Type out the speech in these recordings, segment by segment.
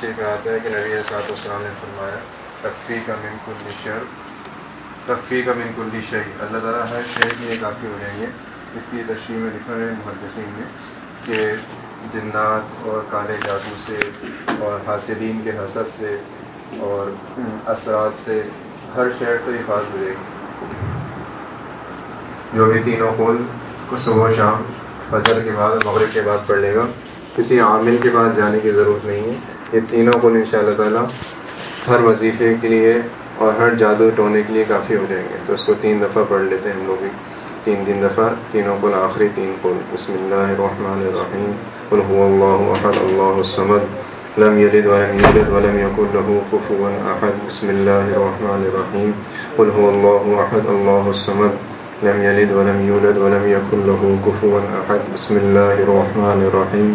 پہ آتا ہے کہ نبی صاحب السلام نے فرمایا تقفی کا من کل شر تقفی کا من کل شعی اللہ تعالیٰ ہر شہر کے لیے کافی ہو جائیں گے۔ اس کی تشریح میں لکھا ہے محدثین میں کہ جنات اور کالے جادو سے اور حاصلین کے حسد سے اور اثرات سے ہر شہر سے حفاظ ہو جائے گی۔ جو بھی تینوں قول کو صبح شام، فجر کے بعد، مغرب کے بعد پڑھ لے گا۔ کسی عامل کے پاس جانے کی ضرورت نہیں ہے۔ یہ تینوں کو ان شاء اللہ تعالیٰ ہر وظیفے کے لیے اور ہر جادو ٹونے کے لیے کافی ہو جائیں گے۔ تو اس کو تین دفعہ پڑھ لیتے ہیں ہم لوگ بھی۔ تین تین دفعہ، تینوں کو آخری، تین کو بسم اللہ الرحمن الرحیم۔ قل هو اللہ احد، اللہ الصمد۔ لم يلد ولم يولد ولم يكن له كفوا احد۔ بسم الله الرحمن الرحيم قل هو الله احد الله الصمد۔ لم يلد ولم يولد ولم يكن له كفوا احد۔ بسم الله الرحمن الرحيم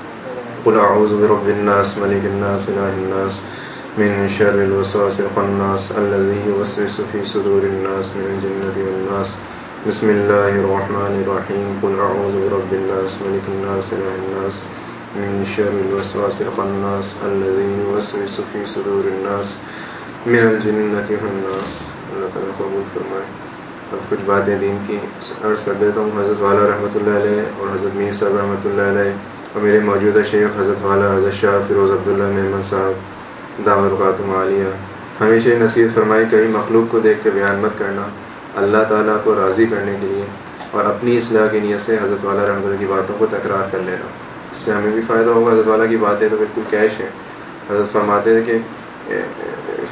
قل أعوذ برب الناس، ملك الناس، إله الناس، من شر الوسواس الخناس الذي يوسوس في صدور الناس من الجنة والناس. بسم الله الرحمن الرحيم. قل أعوذ برب الناس، ملك الناس، إله الناس، من شر الوسواس الخناس الذي يوسوس في صدور الناس من الجنة والناس. اللہ تعالیٰ قبول فرمائے۔ اب کچھ باتیں دین کی عرض کر دیتا ہوں۔ حضرت والا رحمۃ اللہ علیہ اور حضرت میر صاحب رحمۃ اللہ علیہ۔ اور میرے موجودہ شیخ حضرت والا حضرت شاہ فیروز عبداللہ محمد صاحب، دعوت القاتم عالیہ۔ ہمیشہ نصیب فرمائی، کبھی مخلوق کو دیکھ کے بیان مت کرنا، اللہ تعالیٰ کو راضی کرنے کے لیے اور اپنی اصلاح کی نیت سے حضرت والا رحمۃ اللہ کی باتوں کو تکرار کر لینا۔ اس سے ہمیں بھی فائدہ ہوگا۔ حضرت والا کی باتیں تو بالکل کیش ہیں۔ حضرت فرماتے ہیں کہ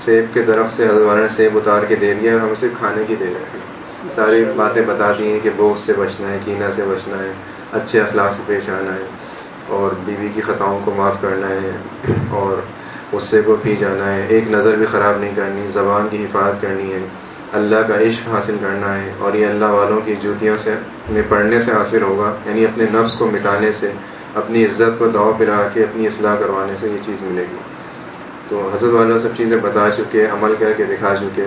سیب کے درخت سے حضرت والا نے سیب اتار کے دے دیا، ہم صرف کھانے کی دے رہے ہیں۔ ساری باتیں بتا دی ہیں کہ بوجھ سے بچنا ہے، کینہ سے بچنا ہے، اچھے اخلاق سے پیش آنا ہے۔ اور بیوی کی خطاؤں کو معاف کرنا ہے اور غصے کو پی جانا ہے۔ ایک نظر بھی خراب نہیں کرنی، زبان کی حفاظت کرنی ہے۔ اللہ کا عشق حاصل کرنا ہے اور یہ اللہ والوں کی جوتیوں سے میں پڑھنے سے حاصل ہوگا یعنی اپنے نفس کو مٹانے سے، اپنی عزت کو داؤ پہ رہا کے، اپنی اصلاح کروانے سے یہ چیز ملے گی۔ تو حضرت والا سب چیزیں بتا چکے، عمل کر کے دکھا چکے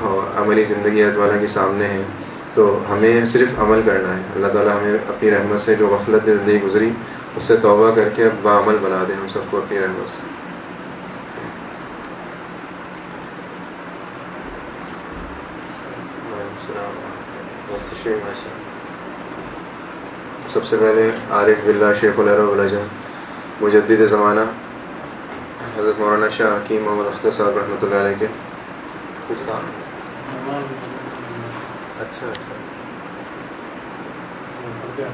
اور عملی زندگی حضرت والا کے سامنے ہے۔ تو ہمیں صرف عمل کرنا ہے۔ اللہ تعالیٰ ہمیں اپنی رحمت سے جو غفلت زندگی گزری اس سے توبہ کر کے اب بعمل بنا دیں ہم سب کو اپنی رحمت سے۔ سب سے پہلے عارف بلّہ شیخ الرجہ مجدد زمانہ، حضرت مولانا شاہ حکیم محمد اختر صاحب رحمۃ اللہ علیہ کے۔ کچھ کام؟ اچھا اچھا۔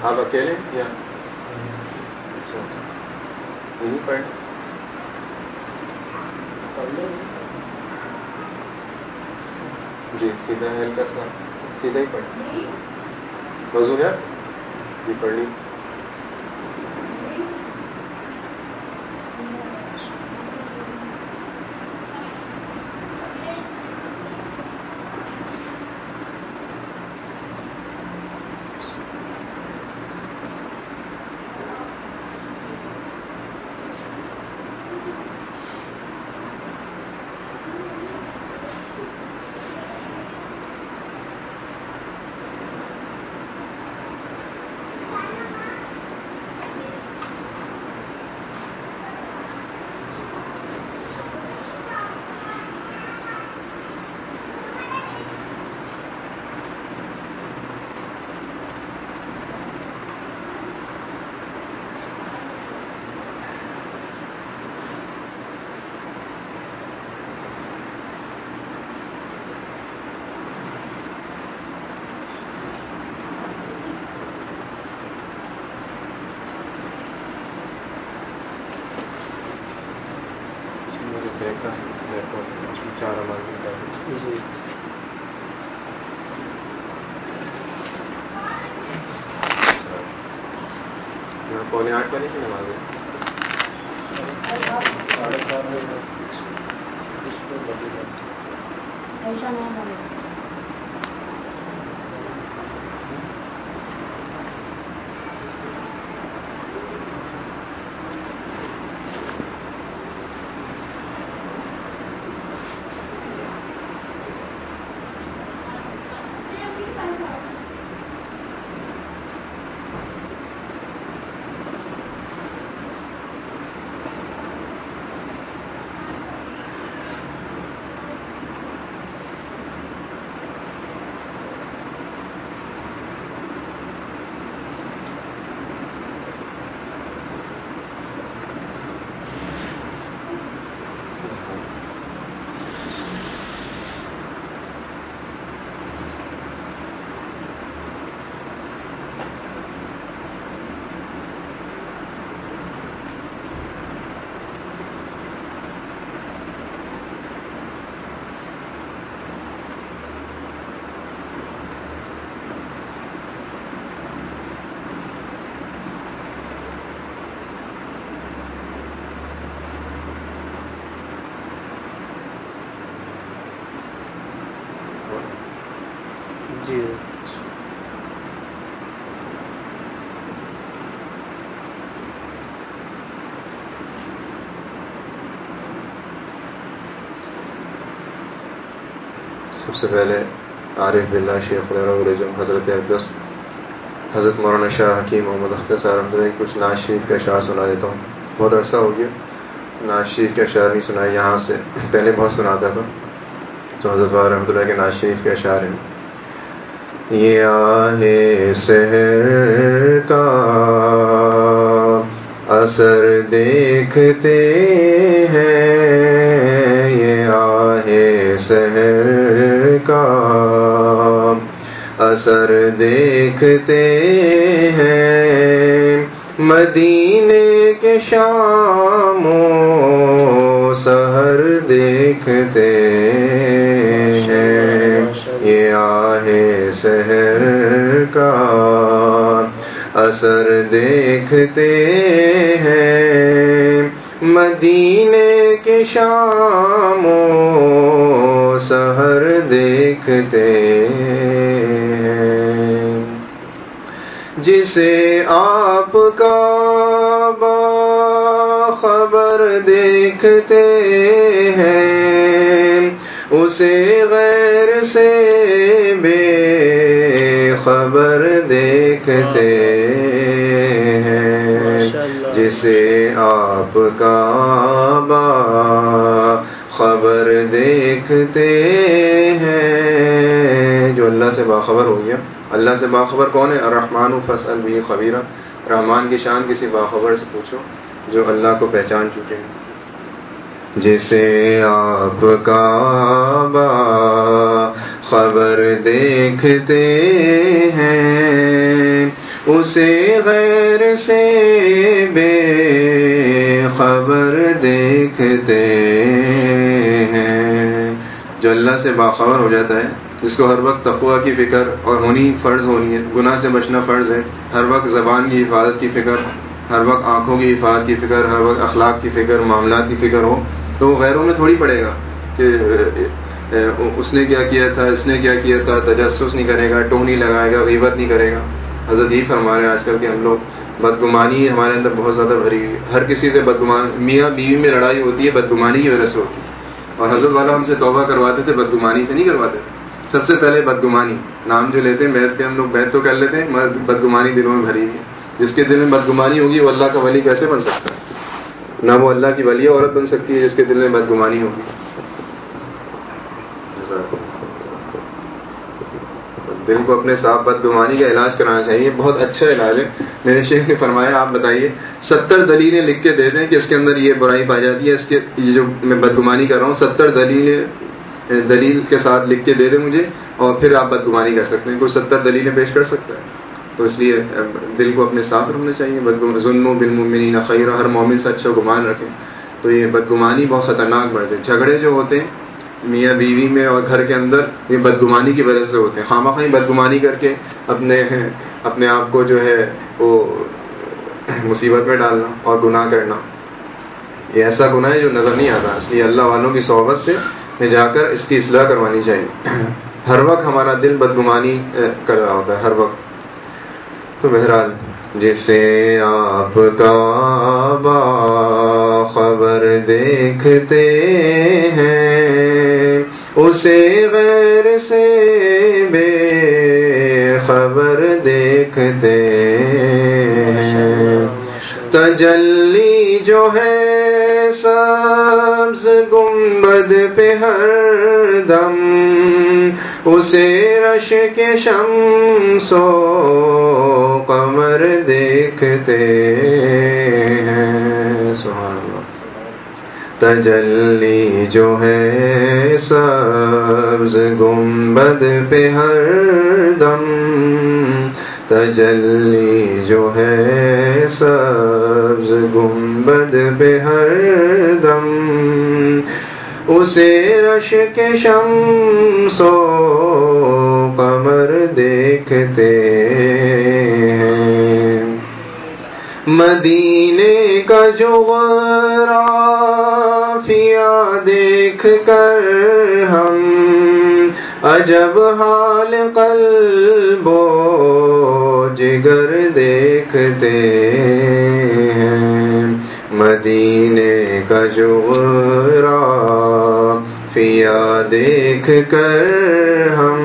آپ اکیلے یا یہی پڑھ۔ جی سیدھا ہے کا سیدھا ہی پڑھ۔ وضو ہے جی پڑھ لی سے پہلے عارف بلّہ شیخ الرزم حضرت اقدس، حضرت مولانا شاہ حکیم محمد اختر صاحب کچھ ناز شریف کا اشعار سنا دیتا ہوں۔ بہت عرصہ ہو گیا ناز شریف کے اشعار نہیں سنائے یہاں سے پہلے بہت سناتا تھا۔ تو حضرت رحمۃ اللہ کے ناز شریف کے اشعار ہیں۔ یہ آہ سحر کا اثر دیکھتے کا اثر دیکھتے ہیں۔ مدینے کے شام و سحر دیکھتے ہیں۔ یہ آہ سحر کا اثر دیکھتے ہیں۔ مدینے کے شام و ہیں۔ جسے آپ کا خبر دیکھتے ہیں اسے غیر سے بے خبر دیکھتے ہیں۔ جسے آپ کا با خبر دیکھتے ہیں۔ جو اللہ سے باخبر ہو گیا اللہ سے باخبر کون ہے؟ الرحمن فصل بھی خبیرہ رحمان کی شان کسی باخبر سے پوچھو جو اللہ کو پہچان چکے۔ ہیں جسے آپ کا با خبر دیکھتے ہیں، اسے غیر سے بے خبر دیکھتے ہیں جو اللہ سے باخبر ہو جاتا ہے، جس کو ہر وقت تقوا کی فکر اور ہونی فرض ہونی ہے۔ گناہ سے بچنا فرض ہے۔ ہر وقت زبان کی حفاظت کی فکر، ہر وقت آنکھوں کی حفاظت کی فکر، ہر وقت اخلاق کی فکر، معاملات کی فکر ہو، تو وہ غیروں میں تھوڑی پڑے گا کہ اس نے کیا کیا تھا، اس نے کیا کیا تھا، تجسس نہیں کرے گا ٹونی لگائے گا، غیبت نہیں کرے گا۔ حضرت یہ فرما رہے ہیں آج کل کے ہم لوگ۔ بدگمانی ہمارے اندر بہت زیادہ بھری ہوئی ہے۔ ہر کسی سے بدگمان، میاں بیوی میں لڑائی ہوتی ہے، بدگمانی کی وجہ سے ہوتی ہے۔ اور حضرت والا ہم سے توبہ کرواتے تھے، بدگمانی سے نہیں کرواتے سب سے پہلے بدگمانی، نام جو لیتے ہیں بیت پہ ہم لوگ بیت تو کر لیتے ہیں بدگمانی دلوں میں بھری ہے۔ جس کے دل میں بدگمانی ہوگی، وہ اللہ کا ولی کیسے بن سکتا ہے؟ نہ وہ اللہ کی ولی عورت بن سکتی ہے، جس کے دل میں بدگمانی ہوگی۔ دل کو اپنے صاف بدگمانی کا علاج کرانا چاہیے، بہت اچھا علاج ہے۔ میرے شیخ نے فرمایا، آپ بتائیے، ستر دلیلیں لکھ کے دے دیں کہ اس کے اندر یہ برائی پائی جاتی ہے، اس کے یہ جو میں بدگمانی کر رہا ہوں، ستر دلیلیں دلیل کے ساتھ لکھ کے دے دیں مجھے اور پھر آپ بدگمانی کر سکتے ہیں۔ کوئی ستر دلیلیں پیش کر سکتا ہے؟ تو اس لیے دل کو اپنے صاف رکھنا چاہیے۔ ظلم و بالمؤمنین خیر، ہر مومن سے اچھا گمان رکھیں۔ تو یہ بدگمانی بہت خطرناک بڑھتے ہیں جھگڑے جو ہوتے ہیں میاں بیوی میں اور گھر کے اندر یہ بدگمانی کی وجہ سے ہوتے ہیں۔ خامہ خواہ بدگمانی کر کے اپنے اپنے آپ کو جو ہے وہ مصیبت میں ڈالنا اور گناہ کرنا۔ یہ ایسا گناہ ہے جو نظر نہیں آتا۔ اس لیے اللہ والوں کی صحبت سے جا کر اس کی اصلاح کروانی چاہیے۔ ہر وقت ہمارا دل بدگمانی کر رہا ہوتا ہے، ہر وقت۔ تو بہرحال جسے آپ کا با خبر دیکھتے ہیں اسے غیر سے بے خبر دیکھتے ہیں۔ تجلی جو ہے سبز گنبد پہ ہر دم، اسے رش کے شمسو قمر دیکھتے ہیں۔ سبحان اللہ۔ تجلی جو ہے سبز گنبد پہ ہر دم تجلی جو ہے سبز گنبد پہ ہر دم اسے رش کے شمس و قمر دیکھتے ہیں۔ مدینے کا جو غرافیہ دیکھ کر ہم عجب حال قلب و جگر دیکھتے ہیں۔ مدینے کا جو فیا دیکھ کر ہم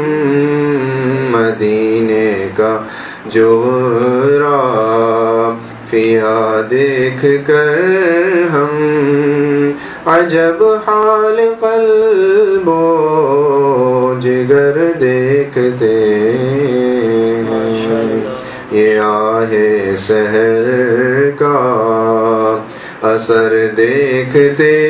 مدینے کا جو فیا دیکھ کر ہم عجب حال قلب و جگر دیکھتے یہ آہے سہر کا اثر دیکھتے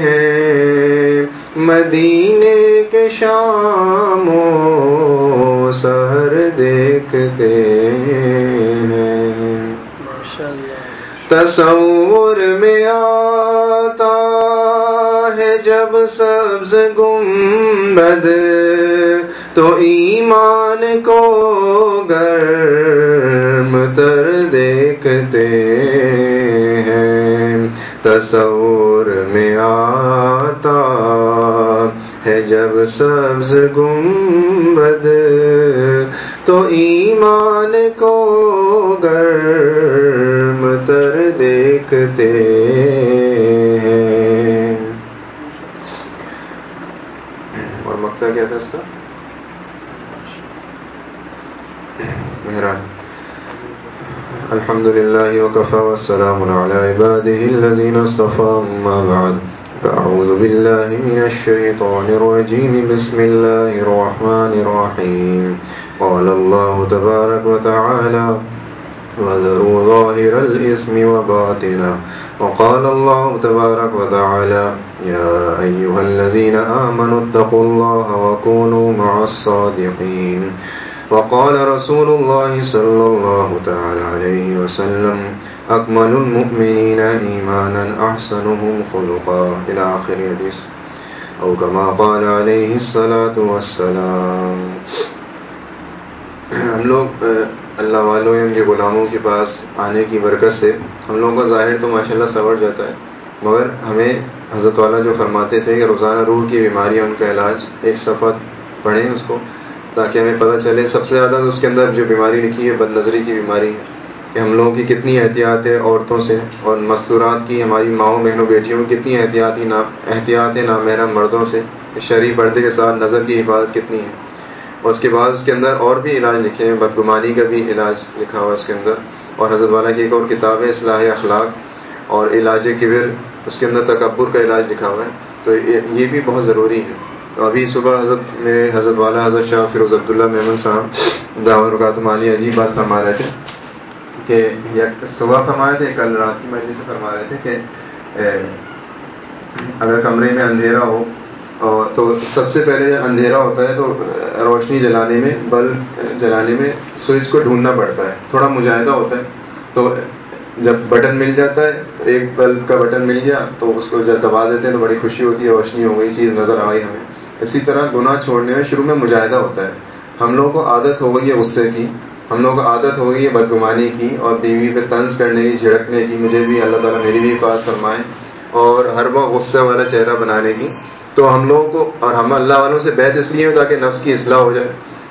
ہیں۔ مدینے کے شام و سہر دیکھتے ہیں۔ تصور میں آتا ہے جب سبز گنبد، تو ایمان کو گرم تر دیکھتے ہیں۔ تصور میں آتا ہے جب سبز گنبد، تو ایمان کو گرم ہیں اور مکتا کیا تھا اس کا مہران الحمد لله وكفى والسلام على عباده الذين اصطفى أما بعد فأعوذ بالله من الشيطان الرجيم بسم الله الرحمن الرحيم قال الله تبارك وتعالى وذروا ظاهر الإسم وباطنا وقال الله تبارك وتعالى يا أيها الذين آمنوا اتقوا الله وكونوا مع الصادقين. وقال رسول الله صلى الله تعالى عليه وسلم أكمل المؤمنين إيمانا أحسنهم خلقا. إلى آخر الحديث. أو كما قال عليه الصلاة والسلام. اللہ والوں ان کے غلاموں کے پاس آنے کی برکت سے ہم لوگوں کا ظاہر تو ماشاءاللہ سنور جاتا ہے۔ مگر ہمیں حضرت والا جو فرماتے تھے کہ روزانہ روح کی بیماریاں ان کا علاج ایک صفحہ پڑھیں اس کو تاکہ ہمیں پتہ چلے سب سے زیادہ اس کے اندر جو بیماری لکھی ہے بد نظری کی بیماری ہے کہ ہم لوگوں کی کتنی احتیاط ہے عورتوں سے اور مستورات کی ہماری ماؤں، بہنوں، بیٹیوں کی کتنی احتیاطی نا، احتیاط ہے، نامحرم مردوں سے، شرعی پردے کے ساتھ نظر کی حفاظت کتنی ہے۔ اور اس کے بعد اس کے اندر اور بھی علاج لکھے ہیں، بدگمانی کا بھی علاج لکھا ہوا اس کے اندر۔ اور حضرت والا کی ایک اور کتاب ہے، اصلاح اخلاق۔ اور علاج کبر، اس کے اندر تکبر کا علاج لکھا ہوا ہے۔ تو یہ بھی بہت ضروری ہے۔ تو ابھی صبح حضرت میں حضرت والا حضرت شاہ فیروز عبداللہ محمد صاحب دعوت رکات مالی عجیب بات فرما رہے تھے کہ صبح فرما رہے تھے، کل رات کی مجلس سے فرما رہے تھے کہ اگر کمرے میں اندھیرا ہو تو سب سے پہلے اندھیرا ہوتا ہے تو روشنی جلانے میں بلب جلانے میں سوئچ کو ڈھونڈنا پڑتا ہے۔ تھوڑا مجاہدہ ہوتا ہے۔ تو جب بٹن مل جاتا ہے تو ایک بلب کا بٹن مل گیا تو اس کو جب دبا دیتے ہیں تو بڑی خوشی ہوتی ہے، روشنی ہو گئی، چیز نظر آ گئی ہمیں۔ اسی طرح گناہ چھوڑنے میں شروع میں مجاہدہ ہوتا ہے۔ ہم لوگوں کو عادت ہو گئی ہے غصے کی، ہم لوگوں کو عادت ہو گئی ہے بدگمانی کی اور بیوی پہ طنز کرنے کی، جھڑکنے کی۔ مجھے بھی اللہ تعالیٰ میری بھی حفاظت فرمائے اور ہر وقت غصے والا چہرہ بنانے کی۔ تو ہم لوگوں کو اور ہم اللہ والوں سے بیت اس لیے ہو تاکہ نفس کی اصلاح ہو جائے۔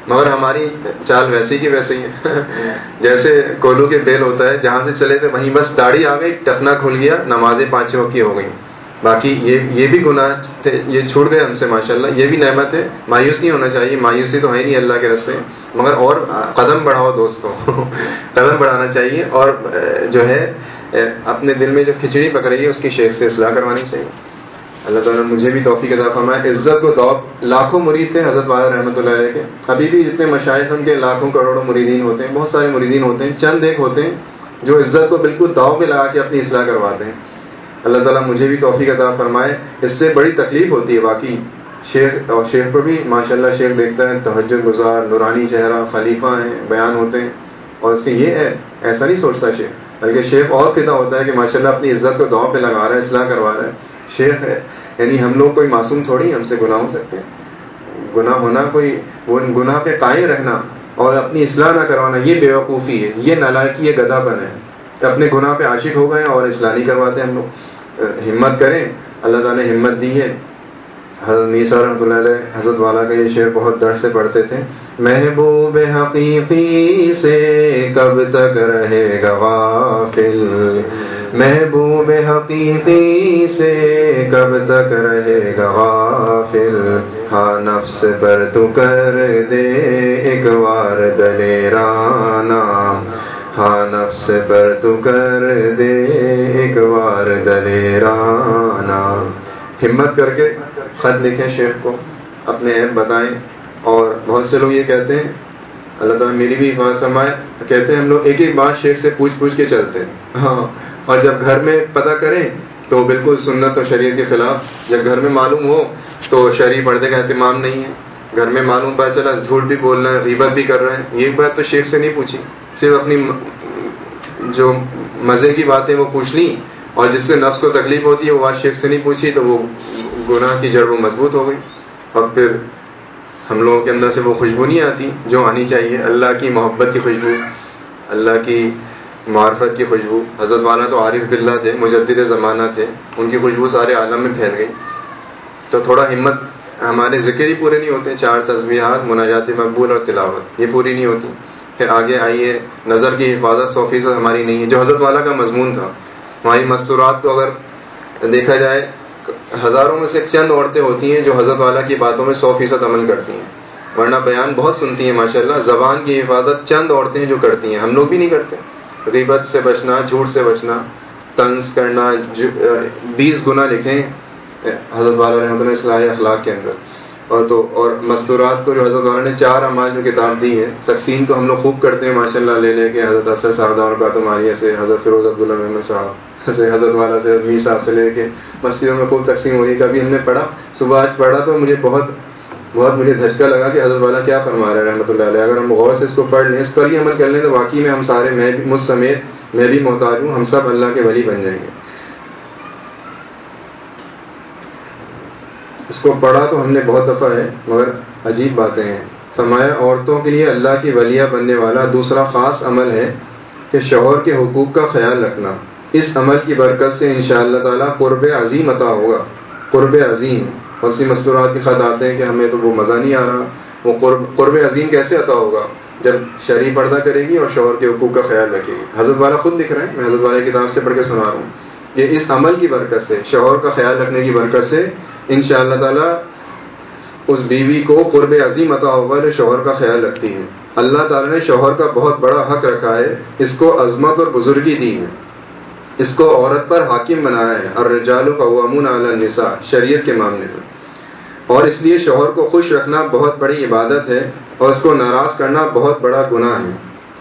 مگر ہماری چال ویسی کی ویسے ہی ہے۔ جیسے کولو کے بیل ہوتا ہے جہاں سے چلے تھے وہیں بس داڑھی آ گئی ٹفنا کھل گیا نمازیں پانچ وقت کی ہو گئی باقی یہ یہ بھی گناہ تھے یہ چھوٹ گئے ہم سے ماشاء اللہ یہ بھی نعمت ہے۔ مایوس نہیں ہونا چاہیے مایوسی تو ہے نہیں اللہ کے رستے۔ مگر اور قدم بڑھاؤ دوستوں قدم بڑھانا چاہیے اور جو ہے اپنے دل میں جو کھچڑی پک رہی ہے اس کی شیخ سے اصلاح کروانی چاہیے۔ اللہ تعالیٰ نے مجھے بھی توفیق ادا فرمایا عزت کو دوب لاکھوں مرید تھے حضرت والا رحمۃ اللہ علیہ کے۔ ابھی بھی جتنے مشاہد ان کے لاکھوں کروڑوں مریدین ہوتے ہیں، بہت سارے مریدین ہوتے ہیں، چند ایک ہوتے ہیں جو عزت کو بالکل داؤ پہ لگا کے اپنی اصلاح کرواتے ہیں۔ اللہ تعالیٰ مجھے بھی توفیق عطا فرمائے۔ اس سے بڑی تکلیف ہوتی ہے باقی شیخ اور شیخ پر بھی ماشاء اللہ شیخ دیکھتا ہے توجہ گزار، نورانی چہرہ، خلیفہ ہیں، بیان ہوتے ہیں۔ اور اس سے یہ ہے، ایسا نہیں سوچتا شیخ، بلکہ شیخ اور فدا ہوتا ہے کہ ماشاء اللہ اپنی عزت کو داؤ پہ لگا رہا ہے، اصلاح کروا رہا ہے۔ شیخ ہے۔ یعنی ہم لوگ کوئی معصوم تھوڑی ہم سے گناہ ہو سکتے ہیں گناہ ہونا کوئی، وہ گناہ پہ قائم رہنا اور اپنی اصلاح نہ کروانا، یہ بے وقوفی ہے۔ یہ نالائکی یہ گدا بن ہے۔ اپنے گناہ پہ عاشق ہو گئے اور اصلاح نہیں کرواتے ہم لوگ۔ ہمت کریں۔ اللہ تعالیٰ نے ہمت دی ہے۔ حضرت نیسا رحمۃ اللہ علیہ، حضرت والا کا یہ شعر بہت درد سے پڑھتے تھے۔ محبوب حقیقی سے کب تک رہے گا غافل۔ محبوب حقیقی سے کب تک رہے گا غافل؟ ہاں نفس پر تو کر دے ایک بار دلیرانا ہاں نفس پر تو کر دے ایک بار دلیرانا ہمت کر کے خط لکھیں شیخ کو، اپنے عیب بتائیں۔ اور بہت سے لوگ یہ کہتے ہیں اللہ تعالیٰ میری بھی حفاظت فرمائے۔ کہتے ہیں ہم لوگ، ایک ایک بات شیخ سے پوچھ پوچھ کے چلتے ہیں۔ ہاں۔ اور جب گھر میں پتہ کریں تو بالکل سنت اور شریعت کے خلاف، جب گھر میں معلوم ہو تو شرعی پردے کا اہتمام نہیں ہے۔ گھر میں معلوم پتہ چلا، جھوٹ بھی بول رہے ہیں غیبت بھی کر رہے ہیں۔ یہ بات تو شیخ سے نہیں پوچھی۔ صرف اپنی جو مزے کی باتیں وہ پوچھ لی اور جس سے نفس کو تکلیف ہوتی ہے، وہ بات شیخ سے نہیں پوچھی تو وہ گناہ کی جڑ وہ مضبوط ہو گئی۔ اور پھر ہم لوگوں کے اندر سے وہ خوشبو نہیں آتی جو آنی چاہیے، اللہ کی محبت کی خوشبو، اللہ کی معرفت کی خوشبو۔ حضرت والا تو عارف بلّہ تھے، مجدد زمانہ تھے، ان کی خوشبو سارے عالم میں پھیل گئی۔ تو تھوڑا ہمت، ہمارے ذکر ہی پورے نہیں ہوتے، چار تصویرات مناجات مقبول اور تلاوت، یہ پوری نہیں ہوتی۔ پھر آگے آئیے، نظر کی حفاظت، سو فیصد ہماری نہیں ہے۔ جو حضرت والا کا مضمون تھا ہماری مستورات کو اگر دیکھا جائے ہزاروں میں سے چند عورتیں ہوتی ہیں جو حضرت والا کی باتوں میں سو فیصد عمل کرتی ہیں۔ ورنہ بیان بہت سنتی ہیں ماشاء اللہ زبان کی حفاظت چند عورتیں جو کرتی ہیں۔ ہم لوگ بھی نہیں کرتے۔ غیبت سے بچنا، جھوٹ سے بچنا، طنز کرنا بیس گنا لکھیں۔ حضرت والا رحمۃ اللہ اصلاح اخلاق کے اندر۔ اور تو، اور مستورات کو جو حضرت والا نے چار امال جو کتاب دی ہے تقسیم تو ہم لوگ خوب کرتے ہیں ماشاء اللہ لے لے کے حضرت اثر صاحب اور کاتماریہ سے، حضرت فیروز عبداللہ محمد صاحب۔ حضرت والا سے میر صاحب سے لے کے مسجدوں میں خوب تقسیم ہوئی، کبھی ہم نے پڑھا، صبح آج پڑھا تو مجھے بہت بہت مجھے دھچکا لگا کہ حضرت والا کیا فرما رہے ہیں رحمۃ اللہ علیہ۔ اگر ہم غور سے اس کو پڑھ لیں، اس پر ہی عمل کر لیں تو واقعی میں ہم سارے، میں بھی، مجھ سمیت میں بھی محتاج ہوں، ہم سب اللہ کے ولی بن جائیں گے۔ اس کو پڑھا تو ہم نے بہت دفعہ ہے، مگر عجیب باتیں ہیں۔ فرمایا، عورتوں کے لیے اللہ کی ولیہ بننے والا دوسرا خاص عمل ہے کہ شوہر کے حقوق کا خیال رکھنا۔ اس عمل کی برکت سے ان شاء اللہ تعالیٰ قرب عظیم عطا ہوگا۔ قرب عظیم۔ سی مستورات کے خط آتے ہیں کہ ہمیں تو وہ مزہ نہیں آ رہا۔ وہ قرب قرب عظیم کیسے عطا ہوگا؟ جب شرعی پردہ کرے گی اور شوہر کے حقوق کا خیال رکھے گی۔ حضرت والا خود لکھ رہے ہیں، میں حضرت والا کتاب سے پڑھ کے سنا رہا ہوں۔ یہ اس عمل کی برکت سے، شوہر کا خیال رکھنے کی برکت سے ان شاء اللہ تعالیٰ اس بیوی کو قرب عظیم عطا ہوگا جو شوہر کا خیال رکھتی ہے۔ اللہ تعالیٰ نے شوہر کا بہت بڑا حق رکھا ہے۔ اس کو عظمت اور بزرگی دی ہے۔ اس کو عورت پر حاکم بنایا ہے۔ اور رجال کا امون النساء، شریعت کے معاملے میں۔ اور اس لیے شوہر کو خوش رکھنا بہت بڑی عبادت ہے اور اس کو ناراض کرنا بہت بڑا گناہ ہے۔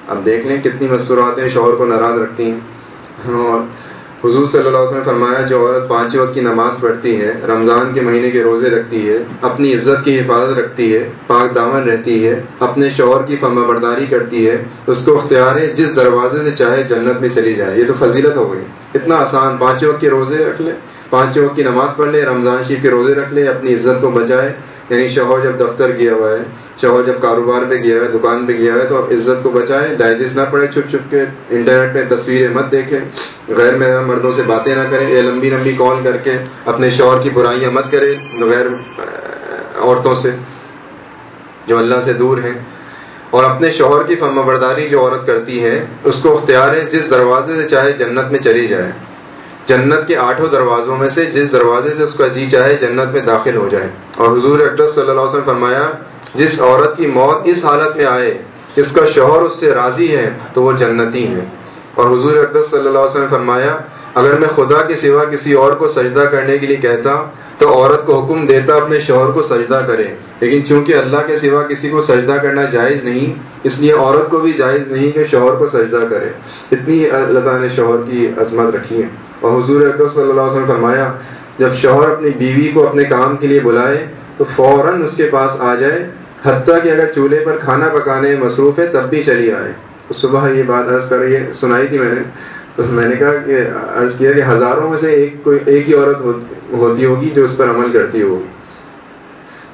اب دیکھ لیں کتنی مصوراتیں شوہر کو ناراض رکھتی ہیں۔ اور حضور صلی اللہ علیہ وسلم نے فرمایا، جو عورت پانچ وقت کی نماز پڑھتی ہے، رمضان کے مہینے کے روزے رکھتی ہے، اپنی عزت کی حفاظت رکھتی ہے، پاک دامن رہتی ہے، اپنے شوہر کی فرما برداری کرتی ہے، اس کو اختیار ہے، جس دروازے سے چاہے جنت میں چلی جائے، یہ تو فضیلت ہو گئی۔ اتنا آسان پانچ وقت کے روزے رکھ لے پانچ وقت کی نماز پڑھ لے، رمضان شریف کے روزے رکھ لے، اپنی عزت کو بچائے یعنی شوہر جب دفتر گیا ہوا ہے، شوہر جب کاروبار پہ گیا ہوا ہے، دکان پہ گیا ہوا ہے، تو اب عزت کو بچائے، ڈائجسٹ نہ پڑے چھپ چھپ کے، انٹرنیٹ پہ تصویریں مت دیکھیں غیر میں مردوں سے باتیں نہ کریں لمبی لمبی کال کر کے اپنے شوہر کی برائیاں مت کرے غیر عورتوں سے، جو اللہ سے دور ہیں۔ اور اپنے شوہر کی فرما برداری جو عورت کرتی ہے، اس کو اختیار ہے جس دروازے سے چاہے جنت میں چلی جائے۔ جنت کے آٹھوں دروازوں میں سے جس دروازے سے اس کا جی چاہے جنت میں داخل ہو جائے۔ اور حضور اکرس صلی اللہ علیہ وسلم فرمایا، جس عورت کی موت اس حالت میں آئے، جس کا شوہر اس سے راضی ہے، تو وہ جنتی ہے۔ اور حضور اکرس صلی اللہ علیہ وسلم فرمایا اگر میں خدا کے سوا کسی اور کو سجدہ کرنے کے لیے کہتا تو عورت کو حکم دیتا اپنے شوہر کو سجدہ کرے۔ لیکن چونکہ اللہ کے سوا کسی کو سجدہ کرنا جائز نہیں، اس لیے عورت کو بھی جائز نہیں کہ شوہر کو سجدہ کرے۔ اتنی اللہ تعالیٰ نے شوہر کی عظمت رکھی ہے۔ اور حضور اکبر صلی اللہ علیہ وسلم فرمایا، جب شوہر اپنی بیوی کو اپنے کام کے لیے بلائے تو فوراً اس کے پاس آ جائے، حتیٰ کہ اگر چولہے پر کھانا پکانے مصروف ہے تب بھی چلی آئے۔ صبح یہ بات عرض کر رہی ہے، سنائی تھی میں نے۔ تو میں نے کہا کہ عرض کیا کہ ہزاروں میں سے ایک کوئی ایک ہی عورت ہوتی ہوگی جو اس پر عمل کرتی ہوگی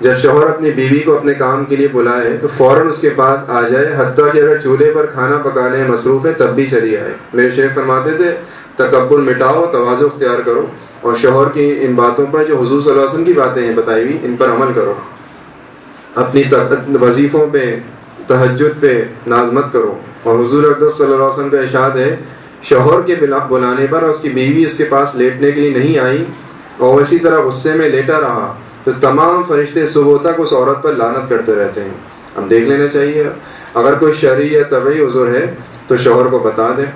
جب شوہر اپنی بیوی کو اپنے کام کے لیے بلائے تو فوراً اس کے پاس آ جائے۔ حتیٰ کہ اگر چولہے پر کھانا پکانے مصروف ہے تب بھی چلی آئے۔ میرے شیخ فرماتے تھے، تکبر مٹاؤ توازو اختیار کرو۔ اور شوہر کی ان باتوں پر جو حضور صلی اللہ علیہ وسلم کی باتیں ہیں بتائی ہوئی، ان پر عمل کرو۔ اپنی وظیفوں پہ، تہجد پہ نازمت کرو۔ اور حضور اقدس صلی اللہ علیہ وسلم کا اشاد ہے شوہر کے بلانے پر اس کی بیوی اس کے پاس لیٹنے کے لیے نہیں آئی اور اسی طرح غصے میں لیٹا رہا۔ تو تمام فرشتے صبح تک اس عورت پر لانت کرتے رہتے ہیں۔ ہم دیکھ لینا چاہیے۔ اگر کوئی شرعی یا طبعی عذر ہے تو شوہر کو بتا دیں۔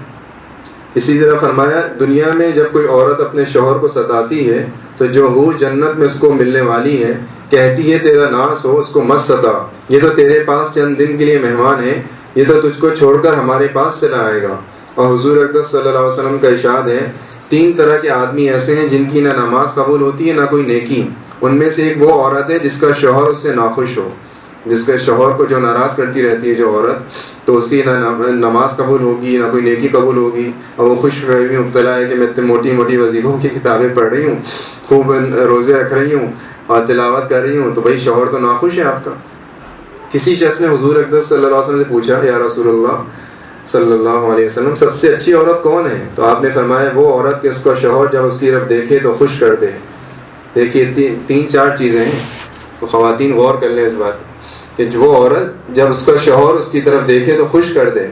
اسی طرح فرمایا، دنیا میں جب کوئی عورت اپنے شوہر کو ستاتی ہے تو جو ہو جنت میں اس کو ملنے والی ہے، کہتی ہے، تیرا ناس ہو، اس کو مت ستا۔ یہ تو تیرے پاس چند دن کے لیے مہمان ہے، یہ تو تجھ کو چھوڑ کر ہمارے پاس چلا آئے گا۔ اور حضور اقدس صلی اللہ علیہ وسلم کا اشاد ہے، تین طرح کے آدمی ایسے ہیں جن کی نہ نماز قبول ہوتی ہے، نہ کوئی نیکی۔ ان میں سے ایک وہ عورت ہے جس کا شوہر اس سے ناخوش ہو، جس کے شوہر کو جو ناراض کرتی رہتی ہے جو عورت، تو اس کی نہ نماز قبول ہوگی، نہ کوئی نیکی قبول ہوگی۔ اور وہ خوش فہمی مبتلا ہے کہ میں موٹی موٹی وظیفوں کی کتابیں پڑھ رہی ہوں، خوب روزے رکھ رہی ہوں اور تلاوت کر رہی ہوں، تو بھائی شوہر تو ناخوش ہے آپ کا۔ کسی شخص نے حضور اقدس صلی اللہ علیہ وسلم سے پوچھا، یا رسول اللہ صلی اللہ علیہ وسلم، سب سے اچھی عورت کون ہے؟ تو آپ نے فرمایا وہ عورت کہ اس کو شوہر جب اس کی طرف دیکھے تو خوش کر دے۔ دیکھیے تین چار چیزیں ہیں۔ تو خواتین غور کر لیں اس بات کہ جو عورت جب اس کا شوہر اس کی طرف دیکھے تو خوش کر دے۔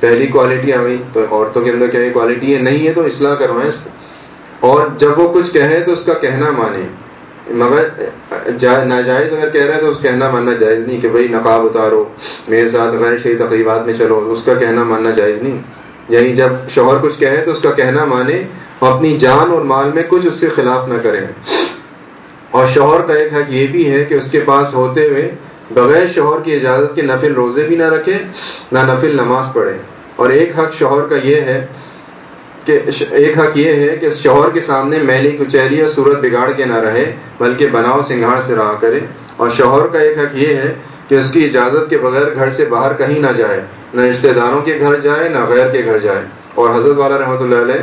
پہلی کوالٹی آ گئی۔ تو عورتوں کے اندر کیا کوالٹی ہے؟ نہیں ہے تو اصلاح کروائیں اس کو۔ اور جب وہ کچھ کہے تو اس کا کہنا مانے۔ مگر ناجائز اگر کہہ رہا ہے تو اس کہنا ماننا جائز نہیں کہ بھائی نقاب اتارو، میرے ساتھ غیر شہری تقریبات میں چلو، اس کا کہنا ماننا جائز نہیں۔ یعنی جب شوہر کچھ کہے تو اس کا کہنا مانے اور اپنی جان اور مال میں کچھ اس کے خلاف نہ کریں۔ اور شوہر کا ایک حق یہ بھی ہے کہ اس کے پاس ہوتے ہوئے بغیر شوہر کی اجازت کے نفل روزے بھی نہ رکھے، نہ نفل نماز پڑھے۔ اور ایک حق شوہر کا یہ ہے کہ ایک حق یہ ہے کہ شوہر کے سامنے میلی کچہری یا صورت بگاڑ کے نہ رہے، بلکہ بناؤ سنگھار سے رہا کرے۔ اور شوہر کا ایک حق یہ ہے کہ اس کی اجازت کے بغیر گھر سے باہر کہیں نہ جائے، نہ رشتہ داروں کے گھر جائے، نہ غیر کے گھر جائے۔ اور حضرت والا رحمۃ اللہ علیہ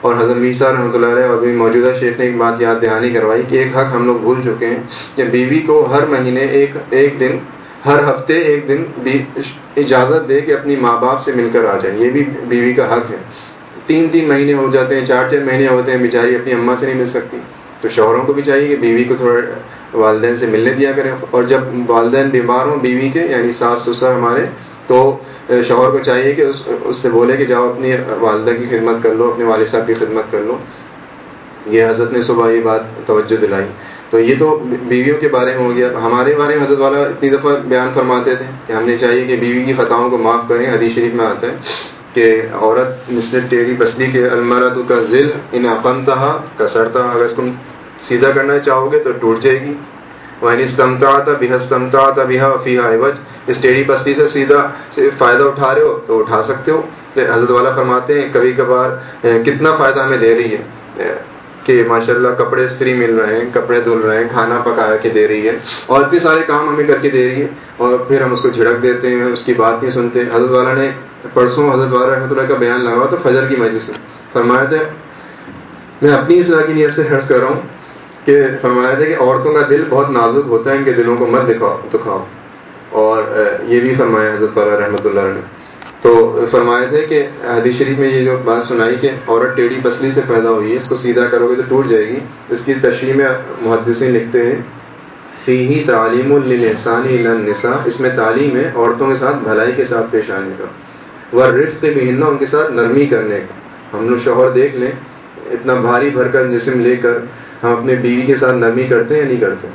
اور حضرت میسا رحمۃ اللہ علیہ اور موجودہ شیخ نے ایک بات یاد دہانی کروائی کہ ایک حق ہم لوگ بھول چکے ہیں کہ بیوی کو ہر مہینے ایک ایک دن، ہر ہفتے ایک دن اجازت دے کہ اپنی ماں باپ سے مل کر آ جائے۔ یہ بھی بیوی کا حق ہے۔ تین تین مہینے ہو جاتے ہیں، چار چار مہینے ہوتے ہیں، بیچاری اپنی اماں سے نہیں مل سکتی۔ تو شوہروں کو بھی چاہیے کہ بیوی کو تھوڑا والدین سے ملنے دیا کریں۔ اور جب والدین بیمار ہوں بیوی کے یعنی ساس سسر ہمارے، تو شوہر کو چاہیے کہ اس اس سے بولے کہ جاؤ اپنی والدہ کی خدمت کر لو، اپنے والد صاحب کی خدمت کر لو۔ یہ حضرت نے صبح یہ بات توجہ دلائی۔ تو یہ تو بیویوں کے بارے میں ہو گیا۔ ہمارے بارے میں حضرت والا اتنی دفعہ بیان فرماتے تھے کہ ہم نے چاہیے کہ بیوی کی خطاؤں کو معاف کریں، حدیث شریف میں آتا ہے۔ کہ عورت مسٹر ٹیری بسلی کے المرد کا ذل ان اپنتا کسرتا، اگر اس کو سیدھا کرنا چاہو گے تو ٹوٹ جائے گی۔ وہیں استمتا تھا بےحدمتا تھا بہا فیحا عوج، اس ٹیڑھی بستی سے سیدھا فائدہ اٹھا رہے ہو تو اٹھا سکتے ہو۔ حضرت والا فرماتے ہیں، کبھی کبھار کتنا فائدہ ہمیں دے رہی ہے۔ کہ ماشاء اللہ کپڑے فری مل رہے ہیں، کپڑے دھل رہے ہیں، کھانا پکا کے دے رہی ہے۔ اور اتنے سارے کام ہمیں کر کے دے رہی ہے۔ اور پھر ہم اس کو جھڑک دیتے ہیں، اس کی بات نہیں سنتے۔ حضرت والا نے پرسوں حضرت والا رحمۃ اللہ کا بیان لگا تو فجر کی مجلس سے فرمایا تھا میں اپنی اصلاح کی نیت سے حرض کر رہا ہوں کہ فرمایا تھا کہ عورتوں کا دل بہت نازک ہوتا ہے، ان کے دلوں کو مت دکھاؤ دکھاؤ۔ اور یہ بھی فرمایا حضرت والا رحمۃ اللہ نے۔ تو فرمایا تھے کہ حدیث شریف میں یہ جو بات سنائی کہ عورت ٹیڑھی پسلی سے پیدا ہوئی ہے، اس کو سیدھا کرو گے تو ٹوٹ جائے گی۔ اس کی تشریح میں محدثین لکھتے ہیں فی ہی تعلیم الحسانی النساء۔ اس میں تعلیم ہے عورتوں کے ساتھ بھلائی کے ساتھ پیش آنے کا۔ وہ رفت بھی ان کے ساتھ نرمی کرنے کا۔ ہم لوگ شوہر دیکھ لیں، اتنا بھاری بھر کر جسم لے کر ہم اپنے بیوی کے ساتھ نرمی کرتے ہیں یا نہیں کرتے؟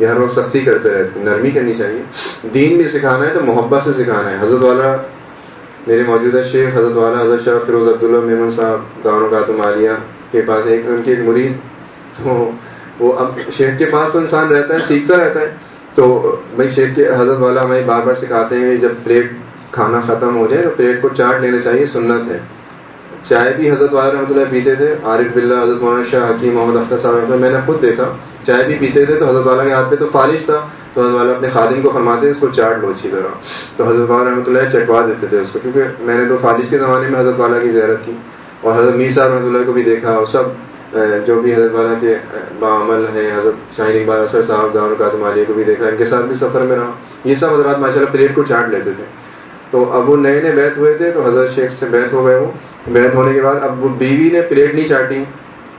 یہ ہر وقت سختی کرتے رہتے ہیں، نرمی کرنی چاہیے۔ دین بھی سکھانا ہے تو محبت سے سکھانا ہے۔ حضرت والا میرے موجودہ شیخ، حضرت والا حضرت شاہ فیروز عبداللہ میمن صاحب داروں کا تمالیہ کے پاس ایک ان کی ایک مرید، تو وہ اب شیخ کے پاس تو انسان رہتا ہے، سیکھتا رہتا ہے۔ تو بھائی شیخ کے حضرت والا ہمیں بار بار سکھاتے ہیں، جب پلیٹ کھانا ختم ہو جائے تو پلیٹ کو چاٹ لینا چاہیے، سنت ہے۔ چائے بھی حضرت والا رحمۃ اللہ پیتے تھے، عارف بلّہ حضرت مولانا شاہ حکیم محمد اختر صاحب میں نے خود دیکھا۔ چائے بھی پیتے تھے، تو حضرت والا کے ہاتھ پہ تو فالش تھا۔ تو حضرت والا اپنے خادم کو فرماتے، اس کو چاٹ لو اچھی طرح۔ تو حضرت والا رحمۃ اللہ چٹوا دیتے تھے اس کو، کیونکہ میں نے تو فالش کے زمانے میں حضرت والا کی زیارت کی۔ اور حضرت میر صاحب رحمۃ اللہ کو بھی دیکھا، اور سب جو بھی حضرت والا کے بعمل ہیں، حضرت شاہین اقبال اثر صاحب دار کا تمالیہ کو بھی دیکھا، ان کے ساتھ بھی سفر میں رہا۔ یہ سب حضرات ماشاء اللہ پلیٹ کو چاٹ لیتے تھے۔ تو اب وہ نئے نئے بیت ہوئے تھے تو حضرت شیخ سے بیت ہو گئے وہ۔ بیت ہونے کے بعد اب وہ بیوی نے پلیٹ نہیں چاٹی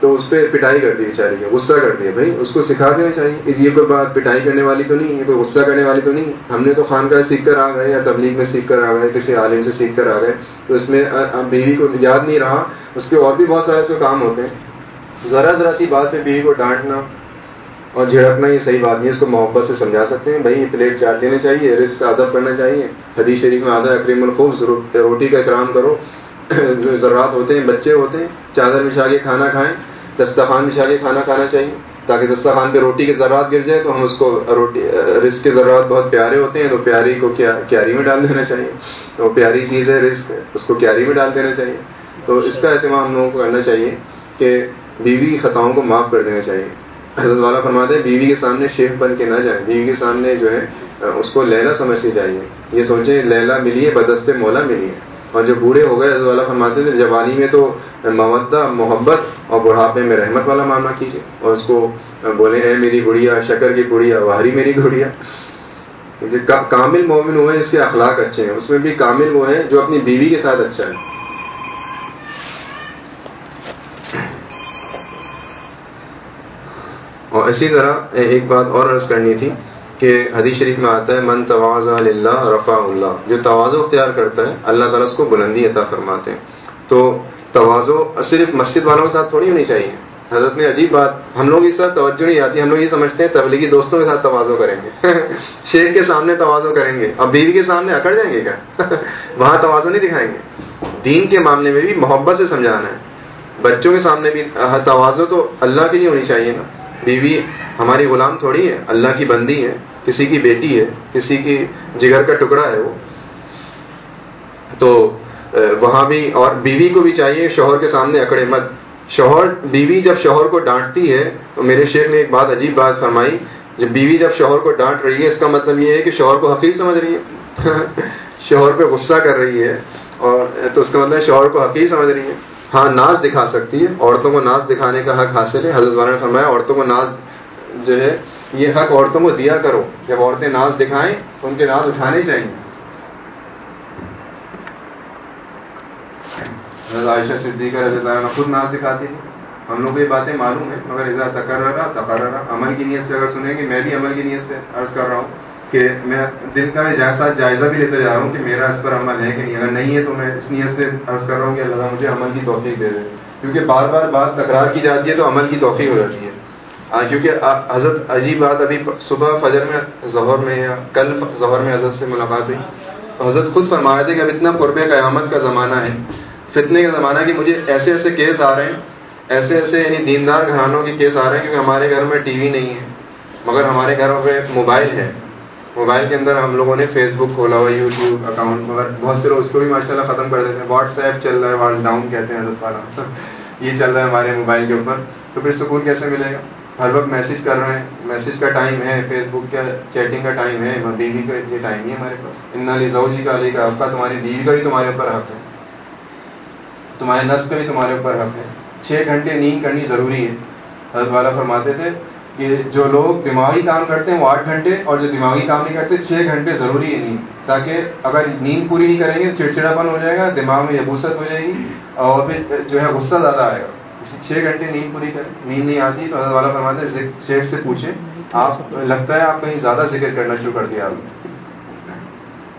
تو اس پہ پٹائی کر دی بیچاری نے غصہ کر دیا بھائی اس کو سکھا دینا چاہیے۔ یہ کوئی بات پٹائی کرنے والی تو نہیں، یہ کوئی غصہ کرنے والی تو نہیں۔ ہم نے تو خان کا سیکھ کر آ گئے یا تبلیغ میں سیکھ کر آ گئے، کسی عالم سے سیکھ کر آ گئے۔ تو اس میں بیوی کو یاد نہیں رہا۔ اس کے اور بھی بہت سارے اس کے کام ہوتے ہیں۔ ذرا ذرا سی بات پہ بیوی کو ڈانٹنا۔ اور جھڑکنا یہ صحیح بات نہیں اس کو محبت سے سمجھا سکتے ہیں۔ بھائی پلیٹ چاٹ دینا چاہیے رسک کا ادب کرنا چاہیے۔ حدیث شریف میں آدھا اکریم الخوب روٹی کا اکرام کرو۔ ضرورت ہوتے ہیں، بچے ہوتے ہیں۔ چادر بچھا کے کھانا کھائیں دستخوان بچھا کے کھانا کھانا چاہیے۔ تاکہ دستخوان پہ روٹی کے ذرات گر جائے تو ہم اس کو روٹی رسک کے ذرات بہت پیارے ہوتے ہیں، تو پیاری کو کیا، کیاری میں ڈال دینا چاہیے۔ تو پیاری چیز ہے رسک اس کو کیاری میں ڈال دینا چاہیے۔ تو اس کا اہتمام ہم لوگوں کو کرنا چاہیے کہ بیوی کی خطاؤں کو معاف کر دینا چاہیے۔ حضرت والا فرماتے ہیں بیوی کے سامنے شیخ بن کے نہ جائیں۔ بیوی کے سامنے جو ہے، اس کو لیلا سمجھنی چاہیے یہ سوچیں لیلا ملی ہے بدست مولا ملی ہے اور جو بوڑھے ہو گئے، حضرت والا فرماتے تھے جوانی میں تو مودہ، محبت اور بڑھاپے میں رحمت والا معاملہ کیجیے۔ اور اس کو بولے، اے میری گڑیا، شکر کی گڑیا وہری میری گڑیا۔ کامل مومن وہ ہیں اس کے اخلاق اچھے ہیں۔ اس میں بھی کامل وہ ہے جو اپنی بیوی کے ساتھ اچھا ہے۔ اور اسی طرح ایک بات اور عرض کرنی تھی کہ حدیث شریف میں آتا ہے، من تواز اللہ رفا اللہ. جو توازو اختیار کرتا ہے، اللہ تعالیٰ اس کو بلندی عطا فرماتے ہیں۔ تو توازو صرف مسجد والوں کے ساتھ تھوڑی ہونی چاہیے۔ حضرت نے عجیب بات، ہم لوگ اس طرح توجہ نہیں آتی، ہم لوگ یہ سمجھتے ہیں تبلیغی دوستوں کے ساتھ توازو کریں گے۔ شیخ کے سامنے توازو کریں گے۔ اور بیوی کے سامنے اکڑ جائیں گے کیا؟ وہاں توازو نہیں دکھائیں گے۔ دین کے معاملے میں بھی محبت سے سمجھانا ہے۔ بچوں کے سامنے بھی توازو تو اللہ کی نہیں ہونی چاہیے نا۔ بیوی ہماری غلام تھوڑی ہے، اللہ کی بندی ہے، کسی کی بیٹی ہے، کسی کی جگر کا ٹکڑا ہے وہ۔ تو وہاں بھی، اور بیوی کو بھی چاہیے شوہر کے سامنے اکڑے مت۔ شوہر، بیوی جب شوہر کو ڈانٹتی ہے، تو میرے شیخ نے ایک بات عجیب بات فرمائی۔ جب بیوی جب شوہر کو ڈانٹ رہی ہے، اس کا مطلب یہ ہے کہ شوہر کو حقیق سمجھ رہی ہے۔ شوہر پہ غصہ کر رہی ہے، اور تو اس کا مطلب شوہر کو حقیق سمجھ رہی ہے۔ ہاں ناز دکھا سکتی ہے۔ عورتوں کو ناز دکھانے کا حق حاصل ہے۔ حضرت والا نے فرمایا، عورتوں کو ناز جو ہے، یہ حق عورتوں کو دیا کرو۔ جب عورتیں ناز دکھائیں، تو ان کے ناز اٹھانے چاہیے۔ عائشہ صدیقہ رضی اللہ عنہ خود ناز دکھاتی تھی ہم لوگ کو یہ باتیں معلوم ہیں، مگر اذا تقرر تقرر عمل کی نیت سے اگر سنیں گے، میں بھی عمل کی نیت سے عرض کر رہا ہوں۔ کہ میں دل کا جائزہ جائزہ بھی لیتے جا رہا ہوں کہ میرا اس پر عمل ہے کہ نہیں۔ اگر نہیں ہے تو میں اس نیت سے عرض کر رہا ہوں کہ اللہ مجھے عمل کی توفیق دے دے۔ کیونکہ بار بار بات تکرار کی جاتی ہے تو عمل کی توفیق ہو جاتی ہے۔ کیونکہ حضرت عجیب بات ابھی صبح فجر میں ظہر میں یا کل ظہر میں حضرت سے ملاقات ہوئی۔ تو حضرت خود فرمایا تھے کہ اب اتنا قرب قیامت کا زمانہ ہے۔ فتنے کا زمانہ ہے کہ مجھے ایسے ایسے کیس آ رہے ہیں۔ ایسے ایسے یعنی دیندار گھرانوں کے کیس آ رہے ہیں کیونکہ ہمارے گھر میں ٹی وی نہیں ہے۔ مگر ہمارے گھروں پہ موبائل ہے۔ موبائل کے اندر ہم لوگوں نے فیس بک کھولا ہوا یوٹیوب اکاؤنٹ مگر بہت سے لوگ اس کو بھی ماشاء اللہ ختم کر دیتے ہیں۔ واٹس ایپ چل رہا ہے واٹس ڈاؤن کہتے ہیں حضرت والا یہ چل رہا ہے ہمارے موبائل کے اوپر۔ تو پھر سکون کیسے ملے گا؟ ہر وقت میسج کر رہے ہیں۔ میسج کا ٹائم ہے فیس بک کا چیٹنگ کا ٹائم ہے بیوی کا یہ ٹائم نہیں ہے ہمارے پاس۔ ان علی جی کا علی کا آپ کا تمہاری بیوی کا بھی تمہارے اوپر حق ہے۔ تمہارے نفس کا بھی تمہارے اوپر حق ہے۔ چھ گھنٹے نیند کرنی ضروری ہے۔ حضرت والا فرماتے تھے کہ جو لوگ دماغی کام کرتے ہیں وہ آٹھ گھنٹے اور جو دماغی کام نہیں کرتے چھ گھنٹے ضروری ہے نیند، تاکہ اگر نیند پوری نہیں کریں گے، چڑچڑاپن ہو جائے گا، دماغ میں یبوست ہو جائے گی اور پھر جو ہے غصہ زیادہ آئے گا۔ چھ گھنٹے نیند پوری کریں، نیند نہیں آتی تو حضرت والا فرماتے شیخ سے پوچھیں۔ آپ لگتا ہے آپ کہیں زیادہ ذکر کرنا شروع کر دیا۔ آپ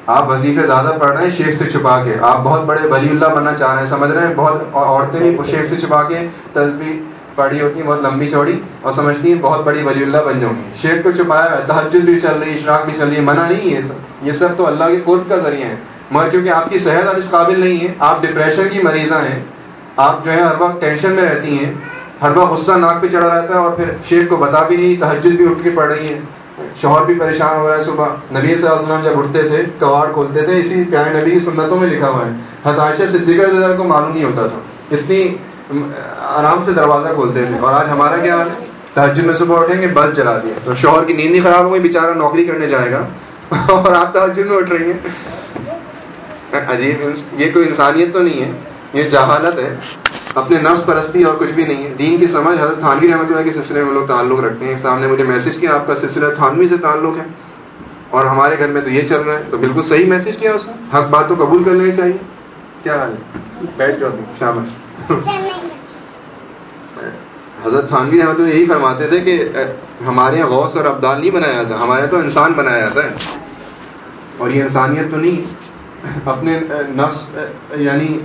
آپ وظیفے زیادہ پڑھ رہے ہیں، شیخ سے چھپا کے۔ آپ بہت بڑے ولی اللہ بننا چاہ رہے ہیں، سمجھ رہے ہیں؟ بہت عورتیں بھی شیخ سے چھپا کے تصویر پڑھی ہوتی ہیں، بہت لمبی چوڑی، اور سمجھتی ہیں، بہت بڑی ولی اللہ بن جاؤں گی۔ شیخ کو چھپایا ہے تحجد بھی چل رہی ہے اشراق بھی چل رہی ہے منع نہیں ہے سب۔ یہ سب تو اللہ کے قرب کا ذریعہ ہے مگر کیونکہ آپ کی صحت اب اس قابل نہیں ہے، آپ ڈپریشن کی مریضاں ہیں۔ آپ جو ہے ہر وقت ٹینشن میں رہتی ہیں۔ ہر وقت غصہ ناک پہ چڑھا رہتا ہے، اور پھر شیخ کو بتا بھی نہیں تحجد بھی اٹھ کے پڑ رہی ہے شوہر بھی پریشان ہو رہا ہے صبح۔ نبی صلی اللہ علیہ وسلم جب اٹھتے تھے کواڑ کھولتے تھے، اسی پیارے نبی کی سنتوں میں لکھا ہوا ہے۔ حضائش صدیقہ کو معلوم نہیں ہوتا تھا۔ اتنی آرام سے دروازہ کھولتے تھے اور آج ہمارا کیا حال ہے؟ تحجد میں صبح اٹھیں گے بلب جلا دیا تو شوہر کی نیند ہی خراب ہو گئی، بیچارہ نوکری کرنے جائے گا۔ اور آپ تحجد میں اٹھ رہی ہیں۔ عجیب یہ کوئی انسانیت تو نہیں ہے، یہ جہالت ہے۔ اپنے نفس پرستی اور کچھ بھی نہیں ہے۔ دین کی سمجھ حضرت تھانوی رحمۃ اللہ کے سلسلے میں لوگ تعلق رکھتے ہیں۔ سامنے مجھے میسج کیا، آپ کا سلسلہ تھانوی سے تعلق ہے۔ اور ہمارے گھر میں تو یہ چل رہا ہے۔ تو بالکل صحیح میسج کیا اس نے؟ حق بات تو قبول کر لینی چاہیے۔ کیا حال ہے؟ بیٹھ جاؤ شامش حضرت تھانوی رحمۃ یہی فرماتے تھے کہ ہمارے یہاں غوث اور ابدال نہیں بنایا جاتا، ہمارے تو انسان بنایا جاتا ہے۔ اور یہ انسانیت تو نہیں، اپنے نفس یعنی